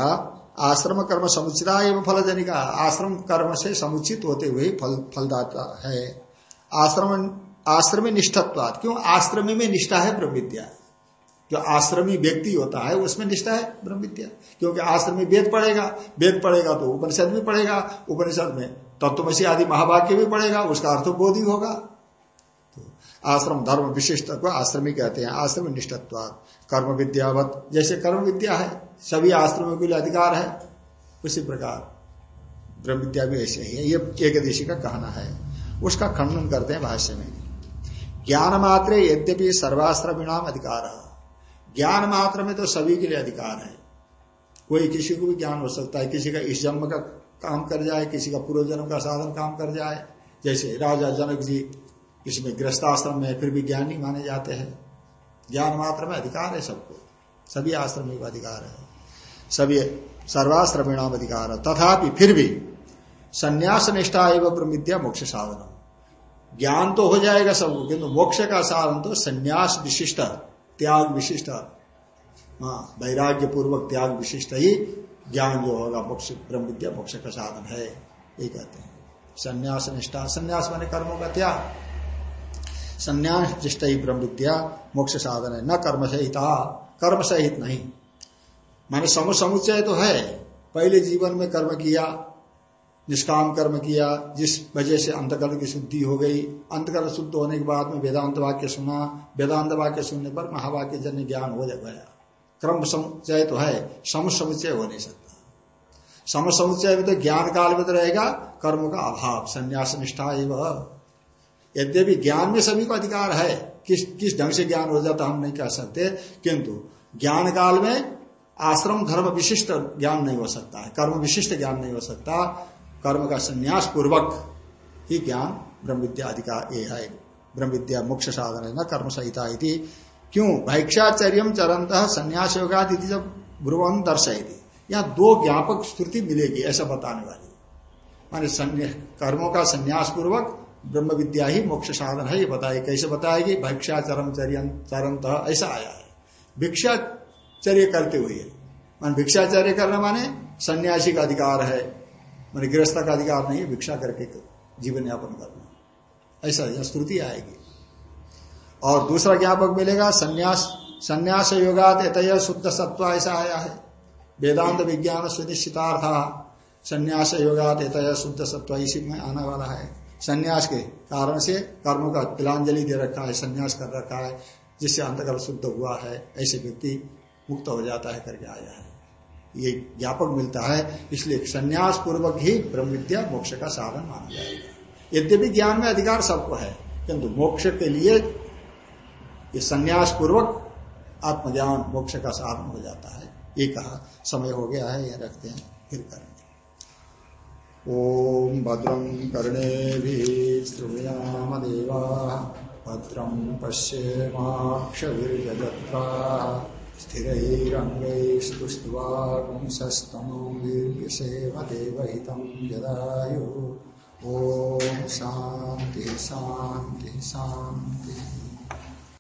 आश्रम कर्म समुचिता एवं फल जनिका आश्रम कर्म से समुचित होते हुए फल फलदाता है। आश्रम, आश्रमी निष्ठत्वाद। क्यों? आश्रमी में निष्ठा है ब्रह्म विद्या जो आश्रमी व्यक्ति होता है, उसमें निष्ठा है ब्रह्म विद्या क्योंकि आश्रमी वेद पढ़ेगा वेद पढ़ेगा तो उपनिषद भी पढ़ेगा, उपनिषद में तत्वमसी आदि महावाक्य भी पढ़ेगा, उसका अर्थबोध ही होगा। आश्रम धर्म विशिष्ट को आश्रमी कहते हैं, आश्रम निष्ठत्व। कर्म विद्यावत जैसे कर्म विद्या है, सभी आश्रमों के लिए अधिकार है, उसी प्रकार। ब्रह्म विद्या भी ऐसे ही है, ये एक देशी का कहना है। उसका खंडन करते हैं भाष्य में। ज्ञान मात्र यद्यपि सर्वाश्रमीणाम अधिकार। है ज्ञान मात्र में तो सभी के लिए अधिकार है। कोई किसी को भी ज्ञान हो सकता है, किसी का इस जन्म का काम कर जाए, किसी का पूर्व जन्म का साधन काम कर जाए, जैसे राजा जनक जी इसमें गृहस्थाश्रम में फिर भी ज्ञानी माने जाते हैं। ज्ञान मात्र में अधिकार है सबको। सभी आश्रम में अधिकार है। सभी सर्वाश्रमीणाम अधिकार है। तथापि फिर भी संन्यास निष्ठा एवं प्रमिद्या मोक्ष साधन ज्ञान तो हो जाएगा सबको किंतु मोक्ष का साधन तो संन्यास विशिष्ट, त्याग विशिष्ट। हाँ वैराग्य पूर्वक त्याग विशिष्ट ही ज्ञान जो होगा, मोक्ष ब्रह्म विद्या मोक्ष का साधन है। ये कहते हैं। संन्यास निष्ठा संन्यास माने कर्मों का त्याग। संन्यास जिष्ट ही ब्रह्म विद्या मोक्ष साधन है न कर्म सहित कर्म सहित नहीं। माने समुचय तो है। पहले जीवन में कर्म किया, निष्काम कर्म किया, जिस वजह से अंतकर्म की शुद्धि हो गई। अंतकर्म शुद्ध होने के बाद में वेदांत वाक्य सुना। वेदांत वाक्य सुनने पर महावाक्य जन्य ज्ञान हो गया। क्रम समुचय तो है। सम समुचय हो नहीं सकता। सम समुचय में तो ज्ञान काल में तो रहेगा कर्म का अभाव। संन्यास निष्ठा एवं। यद्यपि ज्ञान में सभी को अधिकार है, किस किस ढंग से ज्ञान हो जाता हम नहीं कह सकते, किंतु ज्ञान काल में आश्रम, धर्म विशिष्ट ज्ञान नहीं हो सकता है, कर्म विशिष्ट ज्ञान नहीं हो सकता, कर्म का संन्यास पूर्वक ही ज्ञान ब्रह्म विद्या अधिकार ये है। ब्रह्म विद्या मुख्य साधन है न, कर्म संहिता क्यों? भैक्षाचर्य चरंत संन्यास योगा जब ब्रुवन दर्शाई यहाँ दो ज्ञापक स्तुति मिलेगी, ऐसा बताने वाली। माने कर्मों का संन्यास पूर्वक ब्रह्म विद्या ही मोक्ष साधन है, ये बताए कैसे बताएगी? भिक्षा भिक्षाचरम चरंत ऐसा आया है। भिक्षाचर्य करते हुए, मान भिक्षाचर्य करना माने सन्यासी का अधिकार है, मान गृहस्थ का अधिकार नहीं भिक्षा करके जीवन यापन करना। ऐसा यह स्तुति आएगी। और दूसरा ज्ञापक मिलेगा, संन्यास संन्यास योगात एतय शुद्ध सत्व ऐसा आया है। वेदांत विज्ञान सुनिश्चितार्थ, संन्यास योगात एतय शुद्ध सत्व इसी में आने वाला है। संन्यास के कारण से कर्मों का तिलांजलि दे रखा है, संन्यास कर रखा है, जिससे अंतकल शुद्ध हुआ है, ऐसे व्यक्ति मुक्त हो जाता है, करके आया है। ये ज्ञापक मिलता है, इसलिए संन्यास पूर्वक ही ब्रह्म विद्या मोक्ष का साधन माना जाएगा। यद्यपि ज्ञान में अधिकार सबको है, किंतु मोक्ष के लिए ये संन्यास पूर्वक आत्मज्ञान मोक्ष का साधन हो जाता है। ये कहा, समय हो गया है यह रखते हैं, फिर करेंगे। ओम भद्रम कर्णे श्रृणयाम देवा भद्रम पश्येम्क्षजत्रा स्थिरंगैस्तुष्टुवांसस्तनोर्विषेम देवहितं जदायु। ओम शांति शांति शांति